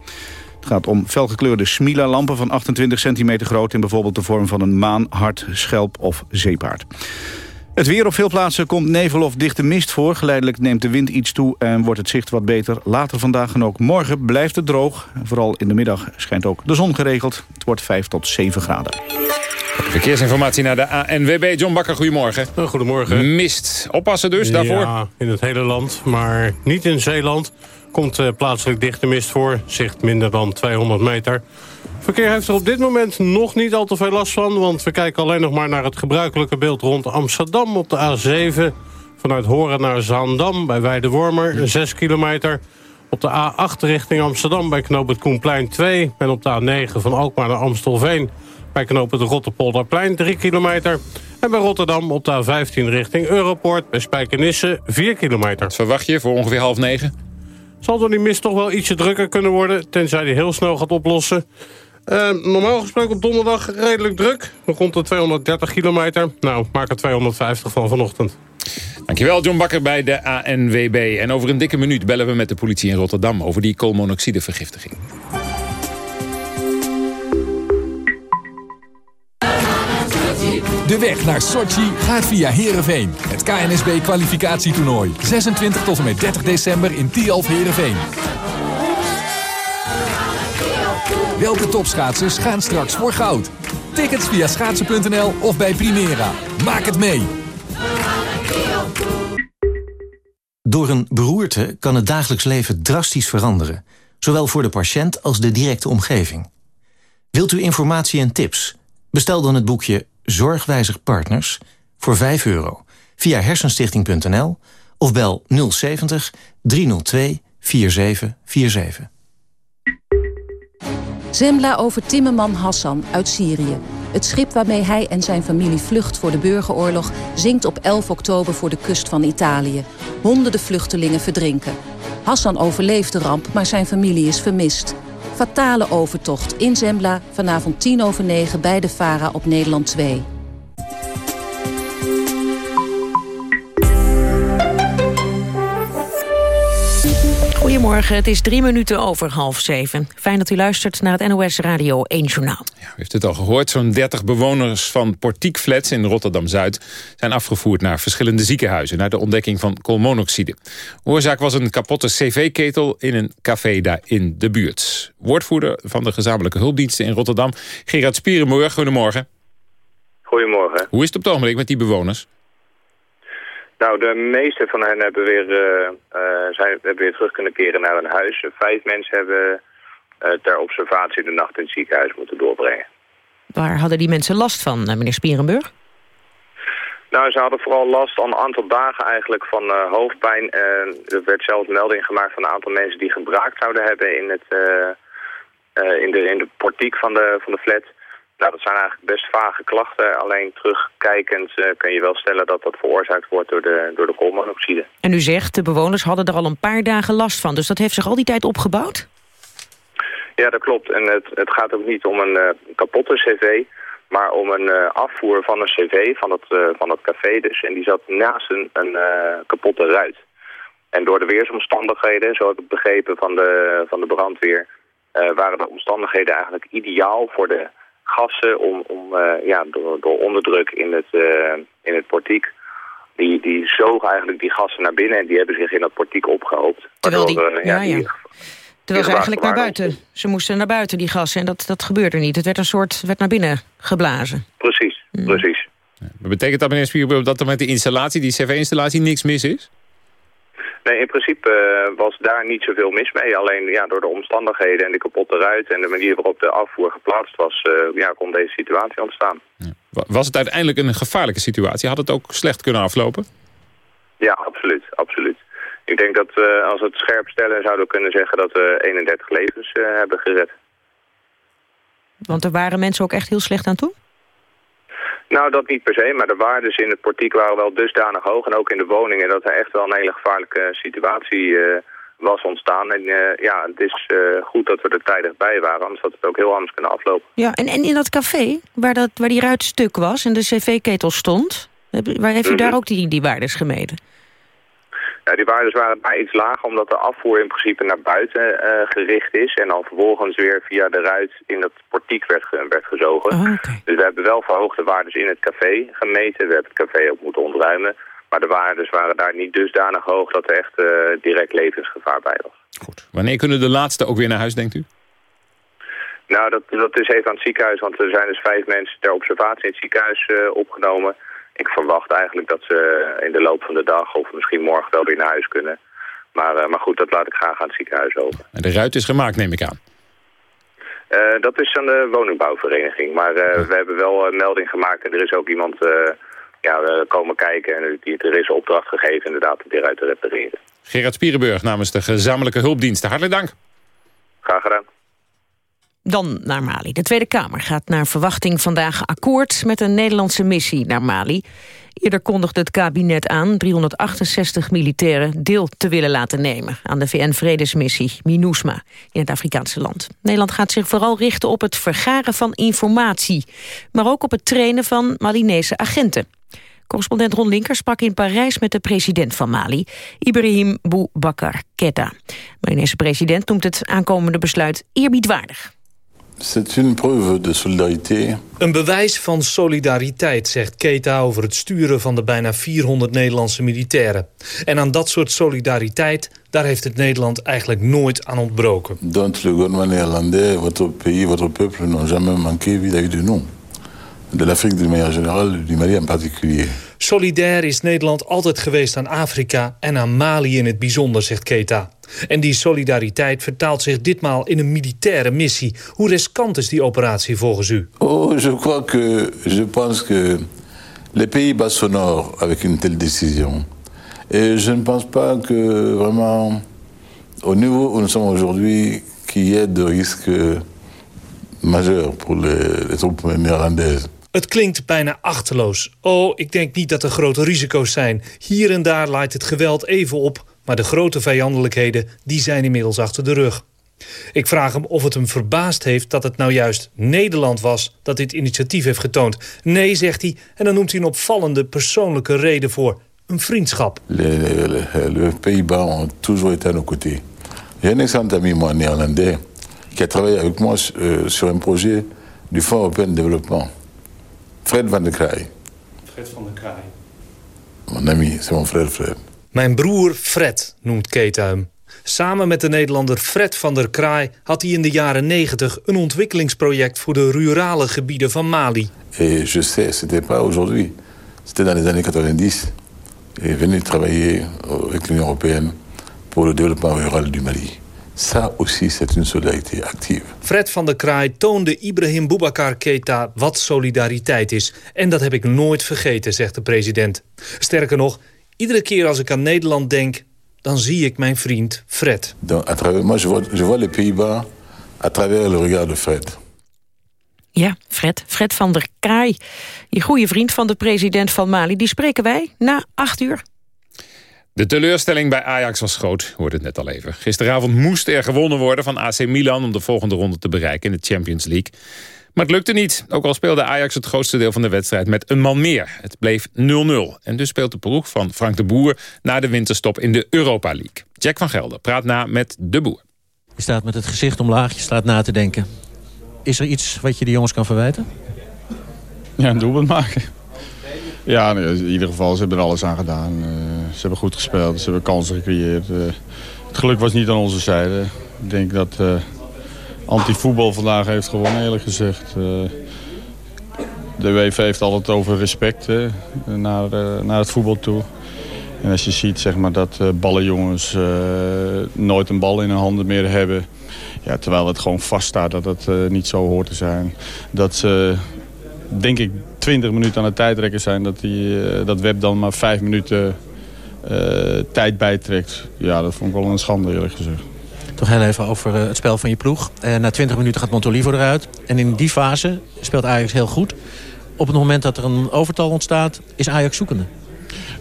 Het gaat om felgekleurde Smila-lampen van 28 centimeter groot... in bijvoorbeeld de vorm van een maan, hart, schelp of zeepaard. Het weer op veel plaatsen komt nevel of dichte mist voor. Geleidelijk neemt de wind iets toe en wordt het zicht wat beter. Later vandaag en ook morgen blijft het droog. Vooral in de middag schijnt ook de zon geregeld. Het wordt 5 tot 7 graden. Verkeersinformatie naar de ANWB. John Bakker, goedemorgen. Goedemorgen. Mist. Oppassen dus daarvoor? Ja, in het hele land, maar niet in Zeeland. Komt uh, plaatselijk dichte mist voor. Zicht minder dan 200 meter. Verkeer heeft er op dit moment nog niet al te veel last van... want we kijken alleen nog maar naar het gebruikelijke beeld rond Amsterdam... op de A7 vanuit Horen naar Zaandam bij Weidewormer, 6 kilometer... Op de A8 richting Amsterdam bij knoop het Koenplein 2... en op de A9 van Alkmaar naar Amstelveen... bij knoop het Rotterpolderplein 3 kilometer... en bij Rotterdam op de A15 richting Europoort bij Spijkenisse 4 kilometer. Wat verwacht je voor ongeveer half negen? Zal door die mist toch wel ietsje drukker kunnen worden... tenzij die heel snel gaat oplossen... Uh, normaal gesproken op donderdag redelijk druk. Rond de 230 kilometer. Nou, maak er 250 van vanochtend. Dankjewel John Bakker bij de ANWB. En over een dikke minuut bellen we met de politie in Rotterdam... over die koolmonoxidevergiftiging. De weg naar Sochi gaat via Heerenveen. Het KNSB-kwalificatietoernooi. 26 tot en met 30 december in Tialf Heerenveen. Welke topschaatsers gaan straks voor goud? Tickets via schaatsen.nl of bij Primera. Maak het mee! Door een beroerte kan het dagelijks leven drastisch veranderen. Zowel voor de patiënt als de directe omgeving. Wilt u informatie en tips? Bestel dan het boekje Zorgwijzig Partners voor 5 euro via hersenstichting.nl of bel 070 302 4747. Zembla over Timmerman Hassan uit Syrië. Het schip waarmee hij en zijn familie vlucht voor de burgeroorlog... zinkt op 11 oktober voor de kust van Italië. Honderden vluchtelingen verdrinken. Hassan overleeft de ramp, maar zijn familie is vermist. Fatale overtocht in Zembla, vanavond 10 over 9 bij de VARA op Nederland 2. Goedemorgen, het is drie minuten over half zeven. Fijn dat u luistert naar het NOS Radio 1 Journaal. Ja, u heeft het al gehoord, zo'n 30 bewoners van Portiekflats in Rotterdam-Zuid... zijn afgevoerd naar verschillende ziekenhuizen... naar de ontdekking van koolmonoxide. Oorzaak was een kapotte cv-ketel in een café daar in de buurt. Woordvoerder van de gezamenlijke hulpdiensten in Rotterdam... Gerard Spierenburg, goedemorgen. Goedemorgen. Hoe is het op het ogenblik met die bewoners? Nou, de meeste van hen hebben weer, uh, uh, zijn, hebben weer terug kunnen keren naar hun huis. Vijf mensen hebben uh, ter observatie de nacht in het ziekenhuis moeten doorbrengen. Waar hadden die mensen last van, meneer Spierenburg? Nou, ze hadden vooral last al een aantal dagen eigenlijk van hoofdpijn. er werd zelfs melding gemaakt van een aantal mensen die gebruikt zouden hebben in, het, in, de, in de portiek van de, van de flat. Nou, dat zijn eigenlijk best vage klachten. Alleen terugkijkend uh, kun je wel stellen dat dat veroorzaakt wordt door de, door de koolmonoxide. En u zegt, de bewoners hadden er al een paar dagen last van. Dus dat heeft zich al die tijd opgebouwd? Ja, dat klopt. En het, het gaat ook niet om een uh, kapotte cv, maar om een uh, afvoer van een cv van het, van het café dus. En die zat naast een, een kapotte ruit. En door de weersomstandigheden, zo heb ik begrepen van de, van de brandweer... waren de omstandigheden eigenlijk ideaal voor de gassen om, om uh, ja, door, door onderdruk in het, uh, in het portiek. Die, die zogen eigenlijk die gassen naar binnen en die hebben zich in dat portiek opgehoopt. Terwijl die, waardoor, uh, ja, ja. Die, Terwijl ze eigenlijk naar buiten. Ze moesten naar buiten, die gassen. En dat, dat gebeurde niet. Het werd een soort werd naar binnen geblazen. Precies, mm. precies. Ja. Betekent dat, meneer Spierbeur, dat er met de installatie, die cv-installatie, niks mis is? Nee, in principe uh, was daar niet zoveel mis mee. Alleen ja, door de omstandigheden en de kapotte ruit en de manier waarop de afvoer geplaatst was, uh, ja, kon deze situatie ontstaan. Ja. Was het uiteindelijk een gevaarlijke situatie? Had het ook slecht kunnen aflopen? Ja, absoluut. absoluut. Ik denk dat uh, als we het scherp stellen zouden we kunnen zeggen dat we 31 levens hebben gered. Want er waren mensen ook echt heel slecht aan toe? Nou, dat niet per se, maar de waardes in het portiek waren wel dusdanig hoog. En ook in de woningen dat er echt wel een hele gevaarlijke situatie eh, was ontstaan. En eh, ja, het is eh, goed dat we er tijdig bij waren, anders had het ook heel anders kunnen aflopen. Ja, en, en in dat café, waar, dat, waar die ruit stuk was en de cv-ketel stond... waar heeft u daar Mhm. ook die, die waardes gemeten? Ja, die waardes waren maar iets lager omdat de afvoer in principe naar buiten eh, gericht is. En dan vervolgens weer via de ruit in dat portiek werd, ge- werd gezogen. Oh, Dus we hebben wel verhoogde waardes in het café gemeten. We hebben het café ook moeten ontruimen. Maar de waardes waren daar niet dusdanig hoog dat er echt eh, direct levensgevaar bij was. Wanneer kunnen de laatste ook weer naar huis, denkt u? Nou, dat, dat is even aan het ziekenhuis, want er zijn dus vijf mensen ter observatie in het ziekenhuis eh, opgenomen. Ik verwacht eigenlijk dat ze in de loop van de dag of misschien morgen wel weer naar huis kunnen. Maar, eh, maar goed, dat laat ik graag aan het ziekenhuis over. En de ruit is gemaakt, neem ik aan. Eh, dat is aan de woningbouwvereniging. Maar eh, we hebben wel een melding gemaakt en er is ook iemand ja, komen kijken. En die, er is opdracht gegeven inderdaad om die ruit te repareren. Gerard Spierenburg namens de gezamenlijke hulpdiensten. Hartelijk dank. Graag gedaan. Dan naar Mali. De Tweede Kamer gaat naar verwachting vandaag akkoord met een Nederlandse missie naar Mali. Eerder kondigde het kabinet aan 368 militairen deel te willen laten nemen aan de VN-vredesmissie MINUSMA in het Afrikaanse land. Nederland gaat zich vooral richten op het vergaren van informatie, maar ook op het trainen van Malinese agenten. Correspondent Ron Linker sprak in Parijs met de president van Mali, Ibrahim Boubacar Keita. De Malinese president noemt het aankomende besluit eerbiedwaardig. C'est une preuve de solidarité. Een bewijs van solidariteit, zegt Keita over het sturen van de bijna 400 Nederlandse militairen. En aan dat soort solidariteit, daar heeft het Nederland eigenlijk nooit aan ontbroken. Donc le gouvernement néerlandais, votre pays, votre peuple n'ont jamais manqué vis-à-vis de nous. De l'Afrique d'une manière générale, du Mali en particulier. Solidair is Nederland altijd geweest aan Afrika en aan Mali in het bijzonder, zegt Keita. En die solidariteit vertaalt zich ditmaal in een militaire missie. Hoe riskant is die operatie volgens u? Oh, je crois que, je pense que les Pays-Bas s'honorent avec une telle décision. Et je ne pense pas que vraiment, au niveau où nous sommes aujourd'hui, qu'il y ait de risques majeurs pour les, les troupes néerlandaises. Het klinkt bijna achterloos. Oh, ik denk niet dat er grote risico's zijn. Hier en daar laait het geweld even op... maar de grote vijandelijkheden die zijn inmiddels achter de rug. Ik vraag hem of het hem verbaasd heeft dat het nou juist Nederland was... dat dit initiatief heeft getoond. Nee, zegt hij, en dan noemt hij een opvallende persoonlijke reden voor. Een vriendschap. Les Pays-Bas ont toujours été à nos côtés. J'ai un excellent ami, moi, néerlandais, qui a travaillé avec moi euh, sur un projet du Fonds européen de développement. Fred van der Kraai. Fred van der Kraai. Mon ami, c'est mon frère Fred. Mijn broer Fred noemt Keita hem. Samen met de Nederlander Fred van der Kraai had hij in de jaren 90 een ontwikkelingsproject voor de rurale gebieden van Mali. Et je sais, c'était pas aujourd'hui. C'était dans les années 90. Il est venu travailler avec l'Union européenne pour le développement rural du Mali. Ça aussi, c'est une solidarité active. Fred van der Kraai toonde Ibrahim Boubacar Keita wat solidariteit is. En dat heb ik nooit vergeten, zegt de president. Sterker nog, iedere keer als ik aan Nederland denk... dan zie ik mijn vriend Fred. Donc, à travers, moi, je vois, je vois les Pays-Bas à travers le regard de Fred. Ja, Fred, Fred van der Kraai. Die goede vriend van de president van Mali. Die spreken wij na acht uur. De teleurstelling bij Ajax was groot, hoorde het net al even. Gisteravond moest er gewonnen worden van AC Milan... om de volgende ronde te bereiken in de Champions League. Maar het lukte niet, ook al speelde Ajax het grootste deel van de wedstrijd met een man meer. Het bleef 0-0 en dus speelt de ploeg van Frank de Boer... na de winterstop in de Europa League. Jack van Gelder praat na met de Boer. Je staat met het gezicht omlaag, je staat na te denken. Is er iets wat je de jongens kan verwijten? Ja, een doelpunt maken. Ja, in ieder geval, ze hebben er alles aan gedaan. Eh, ze hebben goed gespeeld, ze hebben kansen gecreëerd. Eh, het geluk was niet aan onze zijde. Ik denk dat eh anti-voetbal vandaag heeft gewonnen, eerlijk gezegd. Eh, de WV heeft altijd over respect naar, naar het voetbal toe. En als je ziet zeg maar, dat ballenjongens nooit een bal in hun handen meer hebben... Ja, terwijl het gewoon vaststaat dat dat niet zo hoort te zijn. Dat ze, denk ik, 20 minuten aan het tijdrekken zijn. Dat, die, dat Web dan maar 5 minuten tijd bijtrekt. Ja, dat vond ik wel een schande eerlijk gezegd. Toch heel even over eh, het spel van je ploeg. Eh, na 20 minuten gaat Montolivo eruit. En in die fase speelt Ajax heel goed. Op het moment dat er een overtal ontstaat, is Ajax zoekende.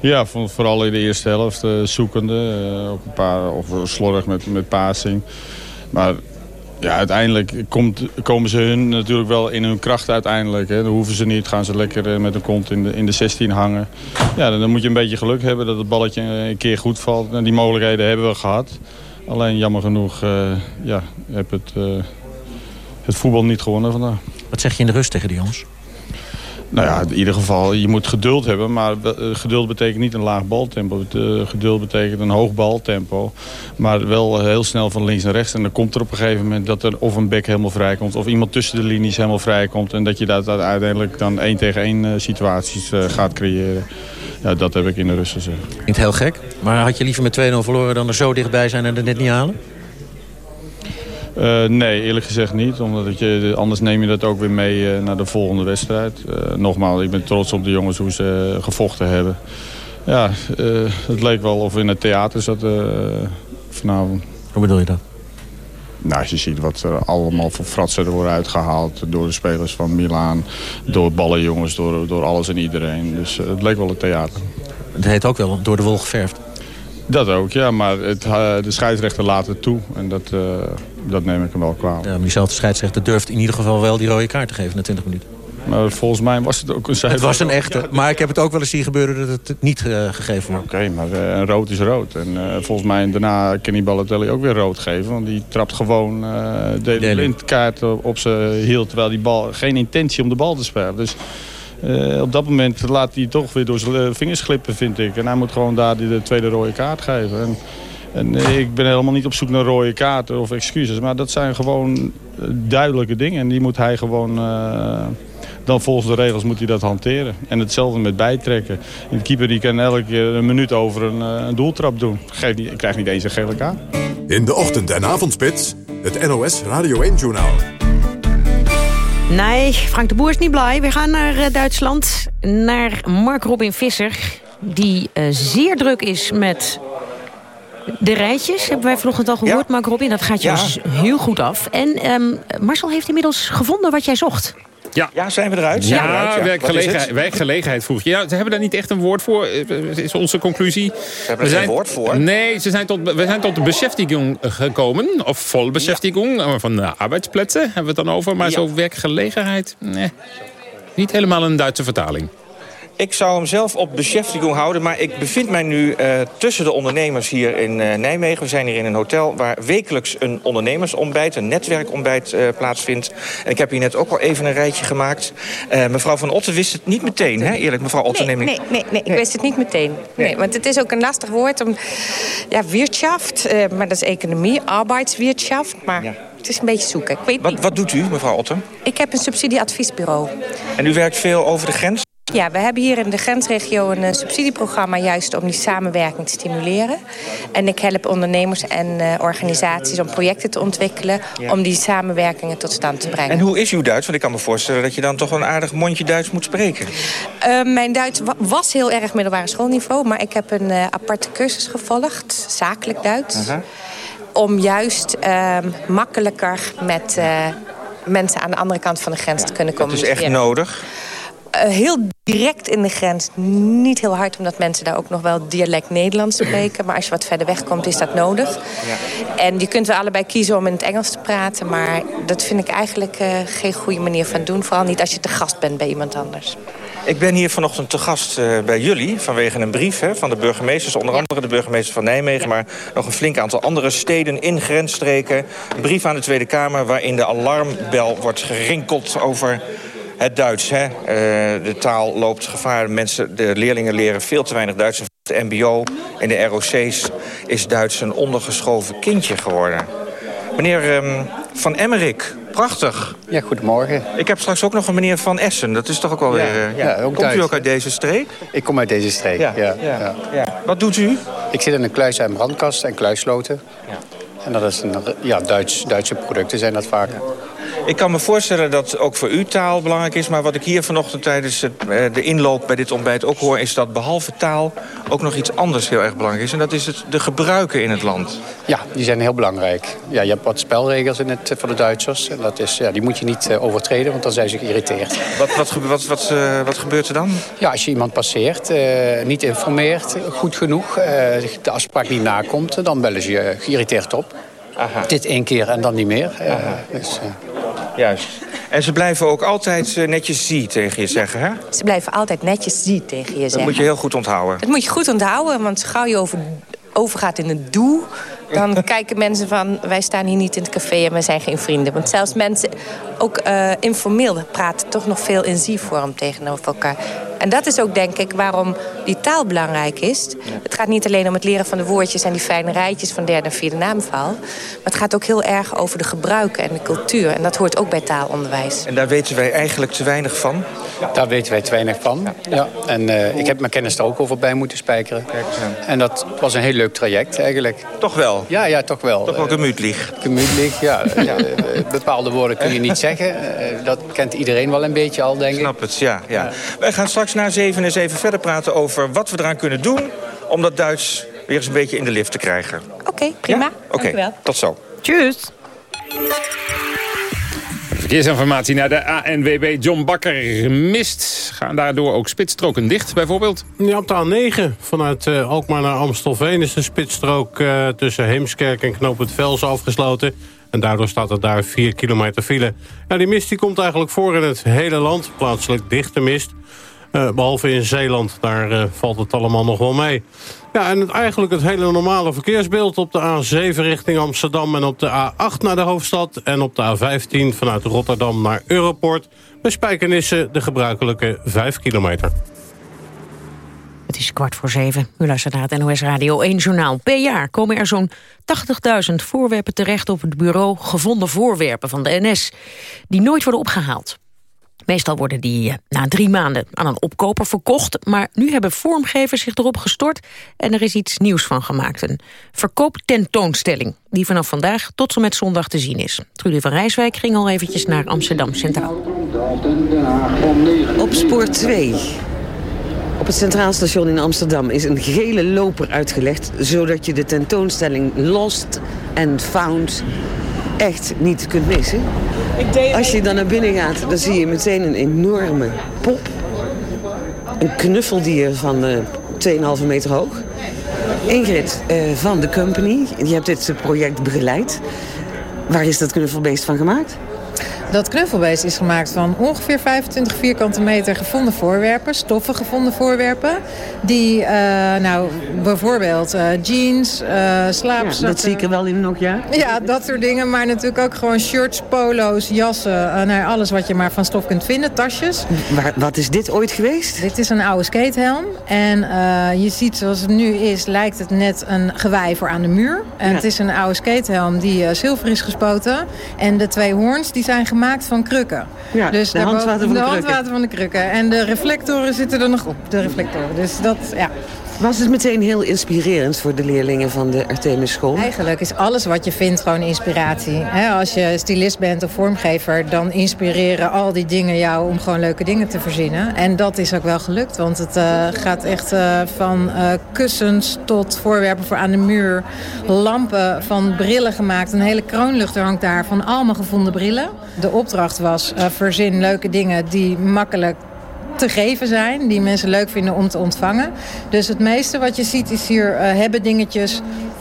Ja, voor- vooral in de eerste helft eh, zoekende. eh, ook een paar, of slordig met, met passing. Maar ja, uiteindelijk komt, komen ze hun natuurlijk wel in hun kracht uiteindelijk. Hè. Dan hoeven ze niet, gaan ze lekker eh, met een kont in de, in de 16 hangen. Ja, dan, moet je een beetje geluk hebben dat het balletje eh, een keer goed valt. En die mogelijkheden hebben we gehad. Alleen jammer genoeg eh, ja, heb het, het voetbal niet gewonnen vandaag. Wat zeg je in de rust tegen die jongens? Nou ja, in ieder geval, je moet geduld hebben. Maar eh, geduld betekent niet een laag baltempo. Eh, geduld betekent een hoog baltempo. Maar wel eh, heel snel van links naar rechts. En dan komt er op een gegeven moment dat er of een bek helemaal vrij komt... of iemand tussen de linies helemaal vrij komt. En dat je dat uiteindelijk dan één tegen één situaties gaat creëren. Ja, dat heb ik in de rust gezegd. Klinkt heel gek. Maar had je liever met 2-0 verloren dan er zo dichtbij zijn en het net niet halen? Eh, nee, eerlijk gezegd niet. Omdat het je, anders neem je dat ook weer mee eh, naar de volgende wedstrijd. Eh, nogmaals, ik ben trots op de jongens hoe ze gevochten hebben. Ja, eh, het leek wel of we in het theater zat eh, vanavond. Hoe bedoel je dat? Nou, als je ziet wat er allemaal voor fratsen er worden uitgehaald... door de spelers van Milaan, door ballenjongens, door, door alles en iedereen. Dus het leek wel een theater. Het heet ook wel door de wol geverfd. Dat ook, ja. Maar het, eh, de scheidsrechter laat het toe. En dat, eh, dat neem ik hem wel kwalijk. Ja, maar diezelfde scheidsrechter durft in ieder geval wel die rode kaart te geven na 20 minuten. Maar volgens mij was het ook een Het was een echte, maar ik heb het ook wel eens zien gebeuren dat het niet eh, gegeven wordt. Oké, maar rood is rood. En volgens mij daarna kan die Balotelli ook weer rood geven. Want die trapt gewoon de blind kaart op zijn hield. Terwijl die bal geen intentie om de bal te spelen. Dus eh, op dat moment laat hij toch weer door zijn eh, vingers glippen, vind ik. En hij moet gewoon daar de tweede rode kaart geven. En, en eh, ik ben helemaal niet op zoek naar rode kaarten of excuses. Maar dat zijn gewoon duidelijke dingen. En die moet hij gewoon... dan volgens de regels moet hij dat hanteren. En hetzelfde met bijtrekken. En de keeper die kan elke keer een minuut over een, een doeltrap doen. Geef niet, krijgt niet eens een gele kaart. In de ochtend- en avondspits, het NOS Radio 1-journaal. Nee, Frank de Boer is niet blij. We gaan naar eh, Duitsland, naar Mark Robin Visser... die eh, zeer druk is met de rijtjes. Hebben wij vanochtend al gehoord, Mark Robin. Dat gaat je Ja. dus heel goed af. En ehm, Marcel heeft inmiddels gevonden wat jij zocht. Ja. ja, zijn we eruit? Ja, Zijn we eruit, ja. Werkgelegenheid, werkgelegenheid vroeg je. Ja, ze hebben daar niet echt een woord voor, eh, is onze conclusie. Ze hebben er geen woord voor? Nee, ze zijn tot, we zijn tot de beschäftigung gekomen. Of volbeschäftigung eh, van de arbeidsplätze hebben we het dan over. Maar zo werkgelegenheid, nee. Niet helemaal een Duitse vertaling. Ik zou hem zelf op beschäftigung houden, maar ik bevind mij nu eh, tussen de ondernemers hier in eh, Nijmegen. We zijn hier in een hotel waar wekelijks een ondernemersontbijt, een netwerkontbijt eh, plaatsvindt. En ik heb hier net ook al even een rijtje gemaakt. Mevrouw van Otten wist het niet meteen, hè? Eerlijk, mevrouw Otten Nee, neem ik... nee, nee, nee, ik wist het niet meteen. Nee. want het is ook een lastig woord. Om, ja, wirtschaft, maar dat is economie, arbeidswirtschaft. Maar het is een beetje zoeken. Ik, weet Wat, niet. wat doet u, mevrouw Otten? ik heb een subsidieadviesbureau. En u werkt veel over de grens? Ja, we hebben hier in de grensregio een eh, subsidieprogramma... juist om die samenwerking te stimuleren. En ik help ondernemers en eh, organisaties om projecten te ontwikkelen... Ja. om die samenwerkingen tot stand te brengen. En hoe is uw Duits? Want ik kan me voorstellen dat je dan toch een aardig mondje Duits moet spreken. Eh, mijn Duits wa- was heel erg middelbare schoolniveau... maar ik heb een aparte cursus gevolgd, zakelijk Duits... om juist ehm, makkelijker met mensen aan de andere kant van de grens te kunnen Dat is communiceren. echt nodig. Eh, heel direct in de grens, niet heel hard... omdat mensen daar ook nog wel dialect Nederlands spreken. Maar als je wat verder weg komt, is dat nodig. En je kunt wel allebei kiezen om in het Engels te praten... maar dat vind ik eigenlijk eh, geen goede manier van doen. Vooral niet als je te gast bent bij iemand anders. Ik ben hier vanochtend te gast eh, bij jullie vanwege een brief hè, van de burgemeesters. Onder andere de burgemeester van Nijmegen, maar nog een flink aantal andere steden in grensstreken. Een brief aan de Tweede Kamer waarin de alarmbel wordt gerinkeld over het Duits. Hè. Eh, de taal loopt gevaar. Mensen, de leerlingen leren veel te weinig Duits. De mbo en de ROC's is Duits een ondergeschoven kindje geworden. Meneer ehm, Van Emmerik, prachtig. Ja, goedemorgen. Ik heb straks ook nog een meneer Van Essen. Dat is toch ook wel Ja, weer... eh, ja, ook Komt u ook uit deze streek? Ik kom uit deze streek, Ja, ja. Wat doet u? Ik zit in een kluis- en brandkast en kluissloten. En dat is een, ja, Duits, Duitse producten zijn dat vaak. Ik kan me voorstellen dat ook voor u taal belangrijk is... maar wat ik hier vanochtend tijdens het, eh, de inloop bij dit ontbijt ook hoor... is dat behalve taal ook nog iets anders heel erg belangrijk is. En dat is het, de gebruiken in het land. Ja, die zijn heel belangrijk. Ja, je hebt wat spelregels in het, voor de Duitsers. En dat is, ja, die moet je niet eh, overtreden, want dan zijn ze geïrriteerd. Wat, wat, wat, wat, eh, wat gebeurt er dan? Ja, als je iemand passeert, eh, niet informeert goed genoeg... eh, de afspraak niet nakomt, dan bellen ze je geïrriteerd op. Dit één keer en dan niet meer. Eh, dus, Juist. En ze blijven ook altijd eh, netjes zie tegen je zeggen, hè? Ze blijven altijd netjes zie tegen je Dat zeggen. moet je heel goed onthouden. Dat moet je goed onthouden, want gauw je over, overgaat in een doe... dan <laughs> kijken mensen van, wij staan hier niet in het café en wij zijn geen vrienden. Want zelfs mensen, ook eh, informeel, praten toch nog veel in zie-vorm tegenover elkaar. En dat is ook, denk ik, waarom die taal belangrijk is. Het gaat niet alleen om het leren van de woordjes en die fijne rijtjes van derde en vierde naamval. Maar het gaat ook heel erg over de gebruiken en de cultuur. En dat hoort ook bij taalonderwijs. En daar weten wij eigenlijk te weinig van. Daar weten wij te weinig van. Ja. En eh, ik heb mijn kennis er ook over bij moeten spijkeren. En dat was een heel leuk traject eigenlijk. Toch wel? Ja, ja toch wel. Toch wel gemütlich. Gemütlich, <laughs> ja. Eh, bepaalde woorden kun je niet <laughs> zeggen. Eh, dat kent iedereen wel een beetje al, denk ik. Snap het, ja, ja. Wij gaan straks na zeven eens even verder praten over wat we eraan kunnen doen... om dat Duits weer eens een beetje in de lift te krijgen. Oké, prima. Oké, tot zo. Tjus. Verkeersinformatie naar de ANWB. John Bakker mist. Gaan daardoor ook spitsstroken dicht, bijvoorbeeld? Ja, op de A9 vanuit eh, Alkmaar naar Amstelveen is de spitsstrook eh, tussen Heemskerk en Knoop het Vels afgesloten. En daardoor staat er daar 4 kilometer file. Ja, die mist die komt eigenlijk voor in het hele land. Plaatselijk dichte mist. Eh, behalve in Zeeland, daar eh, valt het allemaal nog wel mee. Ja, en het, eigenlijk het hele normale verkeersbeeld op de A7 richting Amsterdam... en op de A8 naar de hoofdstad en op de A15 vanuit Rotterdam naar Europort... bij Spijkenisse de gebruikelijke 5 kilometer. Het is kwart voor zeven. U luistert naar het NOS Radio 1 Journaal. Per jaar komen er zo'n 80.000 voorwerpen terecht op het bureau gevonden voorwerpen van de NS. Die nooit worden opgehaald. Meestal worden die eh, na drie maanden aan een opkoper verkocht. Maar nu hebben vormgevers zich erop gestort en er is iets nieuws van gemaakt. Een verkooptentoonstelling die vanaf vandaag tot en met zondag te zien is. Trudy van Rijswijk ging al eventjes naar Amsterdam Centraal. Op spoor 2. Op het Centraal Station in Amsterdam is een gele loper uitgelegd... zodat je de tentoonstelling Lost and Found echt niet kunt missen. Als je dan naar binnen gaat, dan zie je meteen een enorme pop. Een knuffeldier van eh 2,5 meter hoog. Ingrid eh, van de Company, die hebt dit project begeleid. Waar is dat knuffelbeest van gemaakt? Dat knuffelbeest is gemaakt van ongeveer 25 vierkante meter gevonden voorwerpen, stoffen gevonden voorwerpen. Die, eh, nou, bijvoorbeeld eh, jeans, eh slaapzakken. Ja, dat zie ik er wel in nog, ja. Ja, dat soort dingen. Maar natuurlijk ook gewoon shirts, polo's, jassen. nou, alles wat je maar van stof kunt vinden. Tasjes. Waar, wat is dit ooit geweest? Dit is een oude skatehelm. En je ziet zoals het nu is, lijkt het net een gewei voor aan de muur. En Ja. het is een oude skatehelm die zilver is gespoten. En de twee hoorns die zijn gemaakt van krukken. Ja, de daarboven- handvaten van de handvaten van de krukken. En de reflectoren zitten er nog op. De reflectoren. Dus dat, ja. Was het meteen heel inspirerend voor de leerlingen van de Artemis School? Eigenlijk is alles wat je vindt gewoon inspiratie. Als je stylist bent of vormgever, dan inspireren al die dingen jou om gewoon leuke dingen te verzinnen. En dat is ook wel gelukt, want het eh, gaat echt eh, van eh, kussens tot voorwerpen voor aan de muur. Lampen van brillen gemaakt. Een hele kroonluchter hangt daar van allemaal gevonden brillen. De opdracht was verzin leuke dingen die makkelijk te geven zijn, die mensen leuk vinden om te ontvangen. Dus het meeste wat je ziet is hier eh, hebben dingetjes,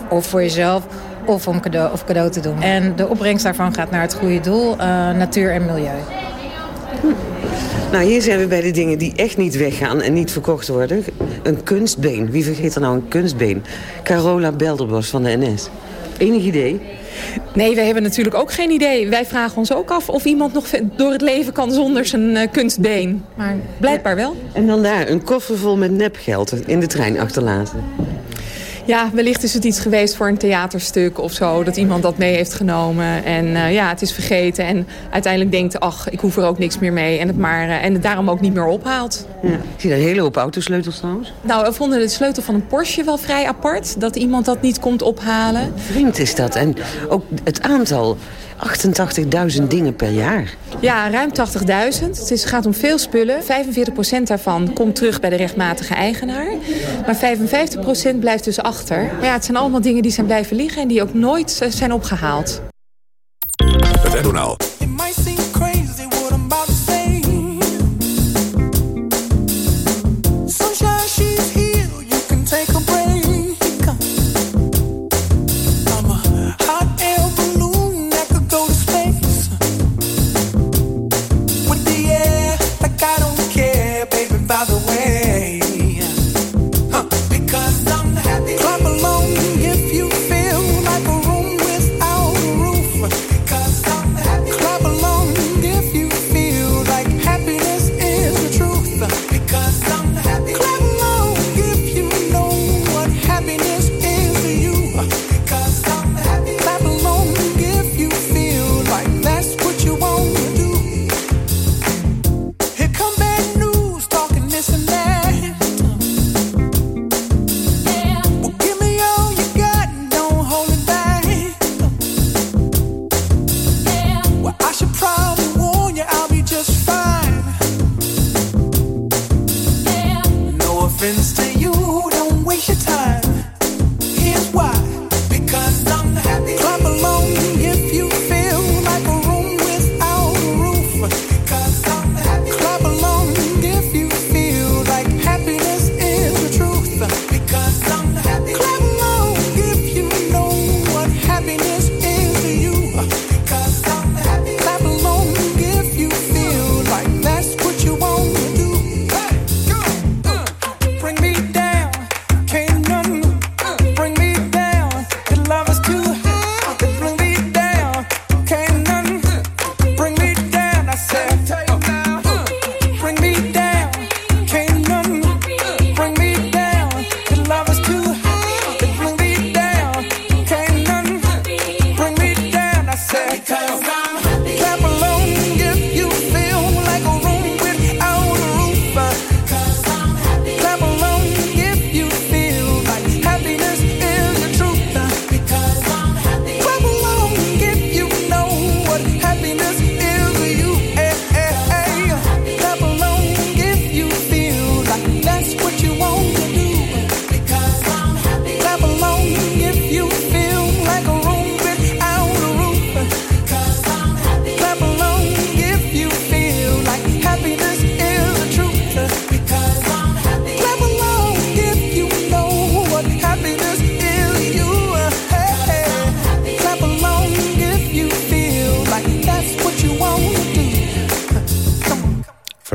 of voor jezelf, of om cadeau, of cadeau te doen. En de opbrengst daarvan gaat naar het goede doel, eh, natuur en milieu. Nou, hier zijn we bij de dingen die echt niet weggaan en niet verkocht worden. Een kunstbeen. Wie vergeet er nou een kunstbeen? Carola Belderbos van de NS. Enig idee? Nee, wij hebben natuurlijk ook geen idee. Wij vragen ons ook af of iemand nog door het leven kan zonder zijn eh, kunstbeen. Maar blijkbaar wel. En dan daar, een koffer vol met nepgeld in de trein achterlaten. Ja, wellicht is het iets geweest voor een theaterstuk of zo. Dat iemand dat mee heeft genomen. En eh, ja, het is vergeten. En uiteindelijk denkt, ach, ik hoef er ook niks meer mee. En het, maar, eh, en het daarom ook niet meer ophaalt. Ja. Ik zie daar een hele hoop autosleutels trouwens. Nou, we vonden de sleutel van een Porsche wel vrij apart. Dat iemand dat niet komt ophalen. Vreemd is dat. En ook het aantal 88.000 dingen per jaar. Ja, ruim 80.000. Het is, gaat om veel spullen. 45% daarvan komt terug bij de rechtmatige eigenaar. Maar 55% blijft dus achter. Maar ja, het zijn allemaal dingen die zijn blijven liggen... en die ook nooit eh, zijn opgehaald. Het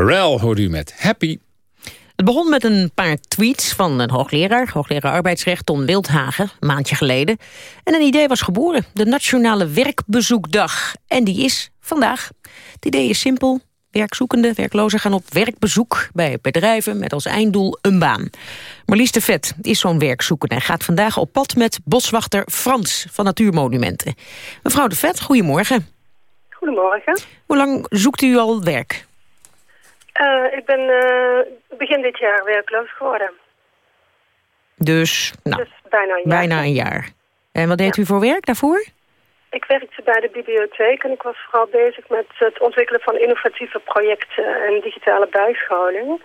Pharrell hoorde u met Happy. Het begon met een paar tweets van een hoogleraar, hoogleraar arbeidsrecht Ton Wildhagen, een maandje geleden. En een idee was geboren, de Nationale Werkbezoekdag. En die is vandaag. Het idee is simpel. Werkzoekenden, werklozen gaan op werkbezoek bij bedrijven met als einddoel een baan. Marlies de Vet is zo'n werkzoekende en gaat vandaag op pad met boswachter Frans van Natuurmonumenten. Mevrouw de Vet, goedemorgen. Goedemorgen. Hoe lang zoekt u al werk? Eh, ik ben eh, begin dit jaar werkloos geworden. Dus, nou, Dus bijna een jaar. bijna een jaar. En wat deed u voor werk daarvoor? Ik werkte bij de bibliotheek en ik was vooral bezig met het ontwikkelen van innovatieve projecten en digitale bijscholing.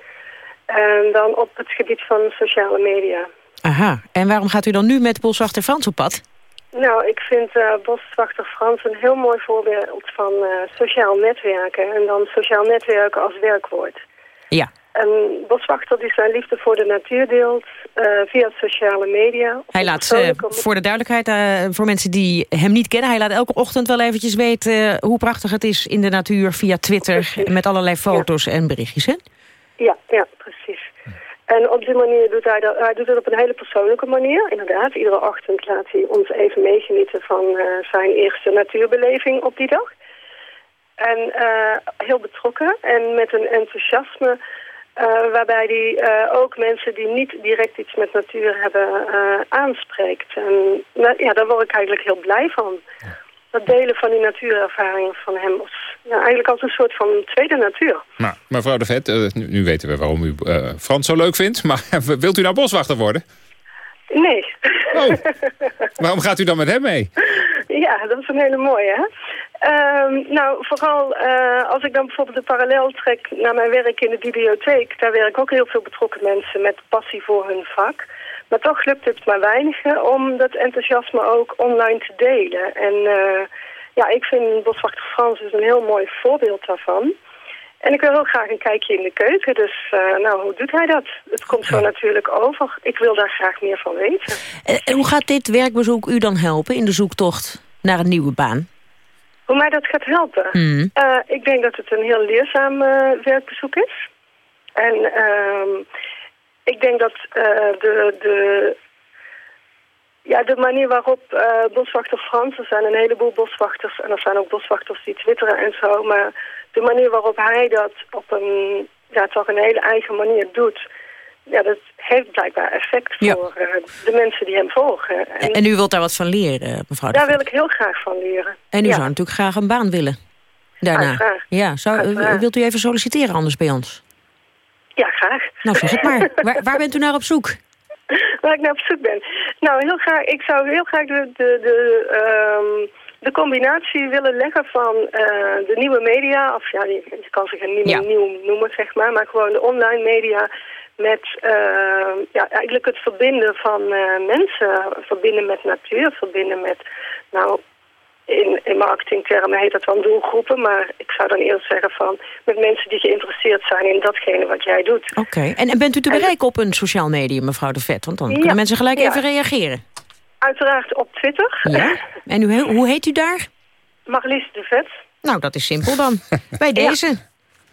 En dan op het gebied van sociale media. Aha, en waarom gaat u dan nu met boswachter Frans op pad? Nou, ik vind eh, boswachter Frans een heel mooi voorbeeld van eh, sociaal netwerken. En dan sociaal netwerken als werkwoord. Ja. Een boswachter die zijn liefde voor de natuur deelt eh, via sociale media. Hij laat, eh, voor de duidelijkheid, voor mensen die hem niet kennen... hij laat elke ochtend wel eventjes weten hoe prachtig het is in de natuur... via Twitter, met allerlei foto's en berichtjes, hè? Ja, ja, precies. En op die manier doet hij dat, hij doet het op een hele persoonlijke manier. Inderdaad, iedere ochtend laat hij ons even meegenieten van eh, zijn eerste natuurbeleving op die dag. En eh, heel betrokken en met een enthousiasme eh, waarbij hij ook mensen die niet direct iets met natuur hebben aanspreekt. En nou, ja, daar word ik eigenlijk heel blij van. Dat delen van die natuurervaringen van hem was ja, eigenlijk als een soort van tweede natuur. Nou, mevrouw de Vet, eh, nu, nu weten we waarom u eh, Frans zo leuk vindt. Maar <laughs> wilt u nou boswachter worden? Nee. Oh. <laughs> Waarom gaat u dan met hem mee? Ja, dat is een hele mooie, hè? Ehm, nou, vooral eh, als ik dan bijvoorbeeld de parallel trek naar mijn werk in de bibliotheek. Daar werken ook heel veel betrokken mensen met passie voor hun vak. Maar toch lukt het maar weinigen om dat enthousiasme ook online te delen. En uh, ja, ik vind Boswachter Frans is een heel mooi voorbeeld daarvan. En ik wil heel graag een kijkje in de keuken. Dus uh, nou, hoe doet hij dat? Het komt zo natuurlijk over. Ik wil daar graag meer van weten. En hoe gaat dit werkbezoek u dan helpen in de zoektocht naar een nieuwe baan? Hoe mij dat gaat helpen? Mm. Uh, ik denk dat het een heel leerzaam uh, werkbezoek is. En uh, ik denk dat de, de, ja, de manier waarop boswachter Frans... er zijn een heleboel boswachters en er zijn ook boswachters die twitteren en zo... maar de manier waarop hij dat op een, ja, toch een hele eigen manier doet... ja, dat heeft blijkbaar effect Ja. voor de mensen die hem volgen. En, en u wilt daar wat van leren, mevrouw Daar wil ik heel graag van leren. En u ja. zou natuurlijk graag een baan willen. Daarna. Uiteraard. Ja, zou, Uiteraard. wilt u even solliciteren anders bij ons? Ja, graag. Nou, zeg het maar. waar, waar bent u naar op zoek? Waar ik naar op zoek ben. Nou, heel graag, ik zou heel graag de, de, de, ehm, de combinatie willen leggen van eh, de nieuwe media, of ja, je, kan zich een nieuw, Ja. nieuw noemen, zeg maar, maar gewoon de online media met ehm, ja, eigenlijk het verbinden van eh, mensen, verbinden met natuur, verbinden met, nou, in, in marketingtermen heet dat dan doelgroepen, maar ik zou dan eerst zeggen van met mensen die geïnteresseerd zijn in datgene wat jij doet. Oké. En, en bent u te bereiken op een sociaal medium, mevrouw de Vet? Want dan kunnen mensen gelijk Ja. even reageren. Uiteraard op Twitter. Ja. <laughs> En u, hoe heet u daar? Marlies de Vet. Nou, dat is simpel dan. <laughs> Bij deze.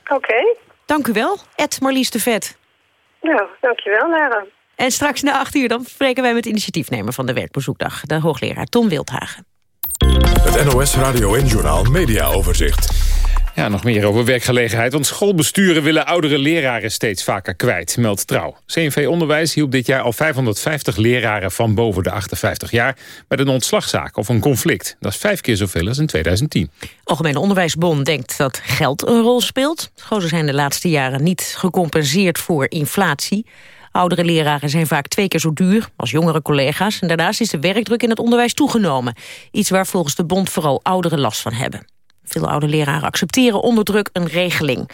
Oké. Dank u wel, Ed Marlies de Vet. Nou, dankjewel, Lara. En straks na acht uur dan spreken wij met initiatiefnemer van de werkbezoekdag, de hoogleraar Tom Wildhagen. Het NOS Radio en Journaal Media Overzicht. Ja, nog meer over werkgelegenheid. Want schoolbesturen willen oudere leraren steeds vaker kwijt, meldt Trouw. CNV Onderwijs hielp dit jaar al 550 leraren van boven de 58 jaar... met een ontslagzaak of een conflict. Dat is vijf keer zoveel als in 2010. Algemene Onderwijsbond denkt dat geld een rol speelt. Scholen zijn de laatste jaren niet gecompenseerd voor inflatie. Oudere leraren zijn vaak twee keer zo duur als jongere collega's. En daarnaast is de werkdruk in het onderwijs toegenomen. Iets waar volgens de bond vooral ouderen last van hebben. Veel oude leraren accepteren onder druk een regeling.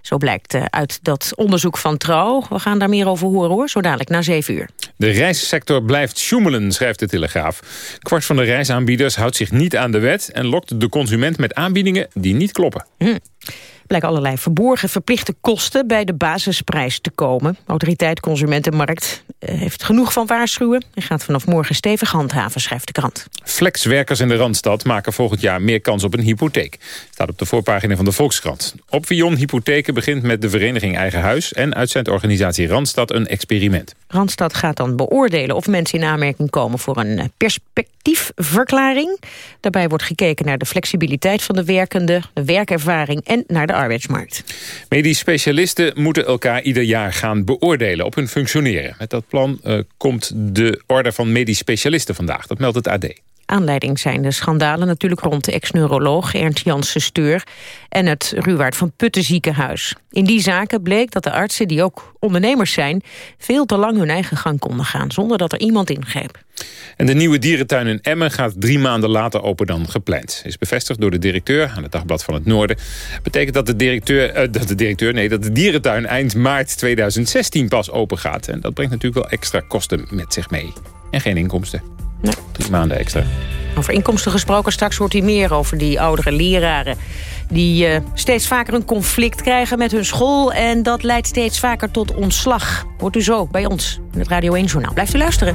Zo blijkt eh, uit dat onderzoek van Trouw. We gaan daar meer over horen hoor, zo dadelijk na zeven uur. De reissector blijft sjoemelen, schrijft de Telegraaf. Kwart van de reisaanbieders houdt zich niet aan de wet... en lokt de consument met aanbiedingen die niet kloppen. Hm. Blijken allerlei verborgen verplichte kosten bij de basisprijs te komen. Autoriteit Consumentenmarkt eh, heeft genoeg van waarschuwen... en gaat vanaf morgen stevig handhaven, schrijft de krant. Flexwerkers in de Randstad maken volgend jaar meer kans op een hypotheek. Staat op de voorpagina van de Volkskrant. Opvion Hypotheken begint met de vereniging Eigen Huis... en uitzendt organisatie Randstad een experiment. Randstad gaat dan beoordelen of mensen in aanmerking komen voor een eh, perspectiefverklaring. Daarbij wordt gekeken naar de flexibiliteit van de werkende, de werkervaring en naar de arbeidsmarkt. Medisch specialisten moeten elkaar ieder jaar gaan beoordelen op hun functioneren. Met dat plan eh, komt de orde van medisch specialisten vandaag. Dat meldt het AD. Aanleiding zijn de schandalen natuurlijk rond de ex-neuroloog Ernst Janssen Steur en het Ruwaard van Putten ziekenhuis. In die zaken bleek dat de artsen, die ook ondernemers zijn, veel te lang hun eigen gang konden gaan zonder dat er iemand ingreep. En de nieuwe dierentuin in Emmen gaat drie maanden later open dan gepland. Is bevestigd door de directeur aan het Dagblad van het Noorden. Betekent dat de directeur, eh, dat de directeur, nee, dat de dierentuin eind maart 2016 pas open gaat. En dat brengt natuurlijk wel extra kosten met zich mee. En geen inkomsten. Drie maanden extra. Over inkomsten gesproken, straks hoort u meer over die oudere leraren... die eh, steeds vaker een conflict krijgen met hun school... en dat leidt steeds vaker tot ontslag. Hoort u zo bij ons in het Radio 1-journaal. Blijft u luisteren.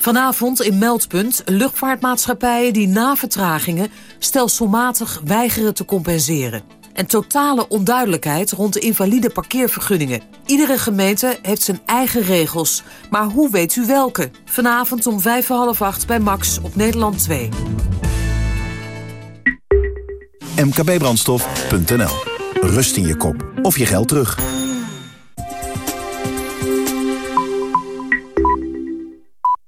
Vanavond in Meldpunt luchtvaartmaatschappijen die na vertragingen stelselmatig weigeren te compenseren. En totale onduidelijkheid rond de invalide parkeervergunningen. Iedere gemeente heeft zijn eigen regels. Maar hoe weet u welke? Vanavond om vijf voor half acht bij Max op Nederland 2. mkbbrandstof.nl. Rust in je kop of je geld terug.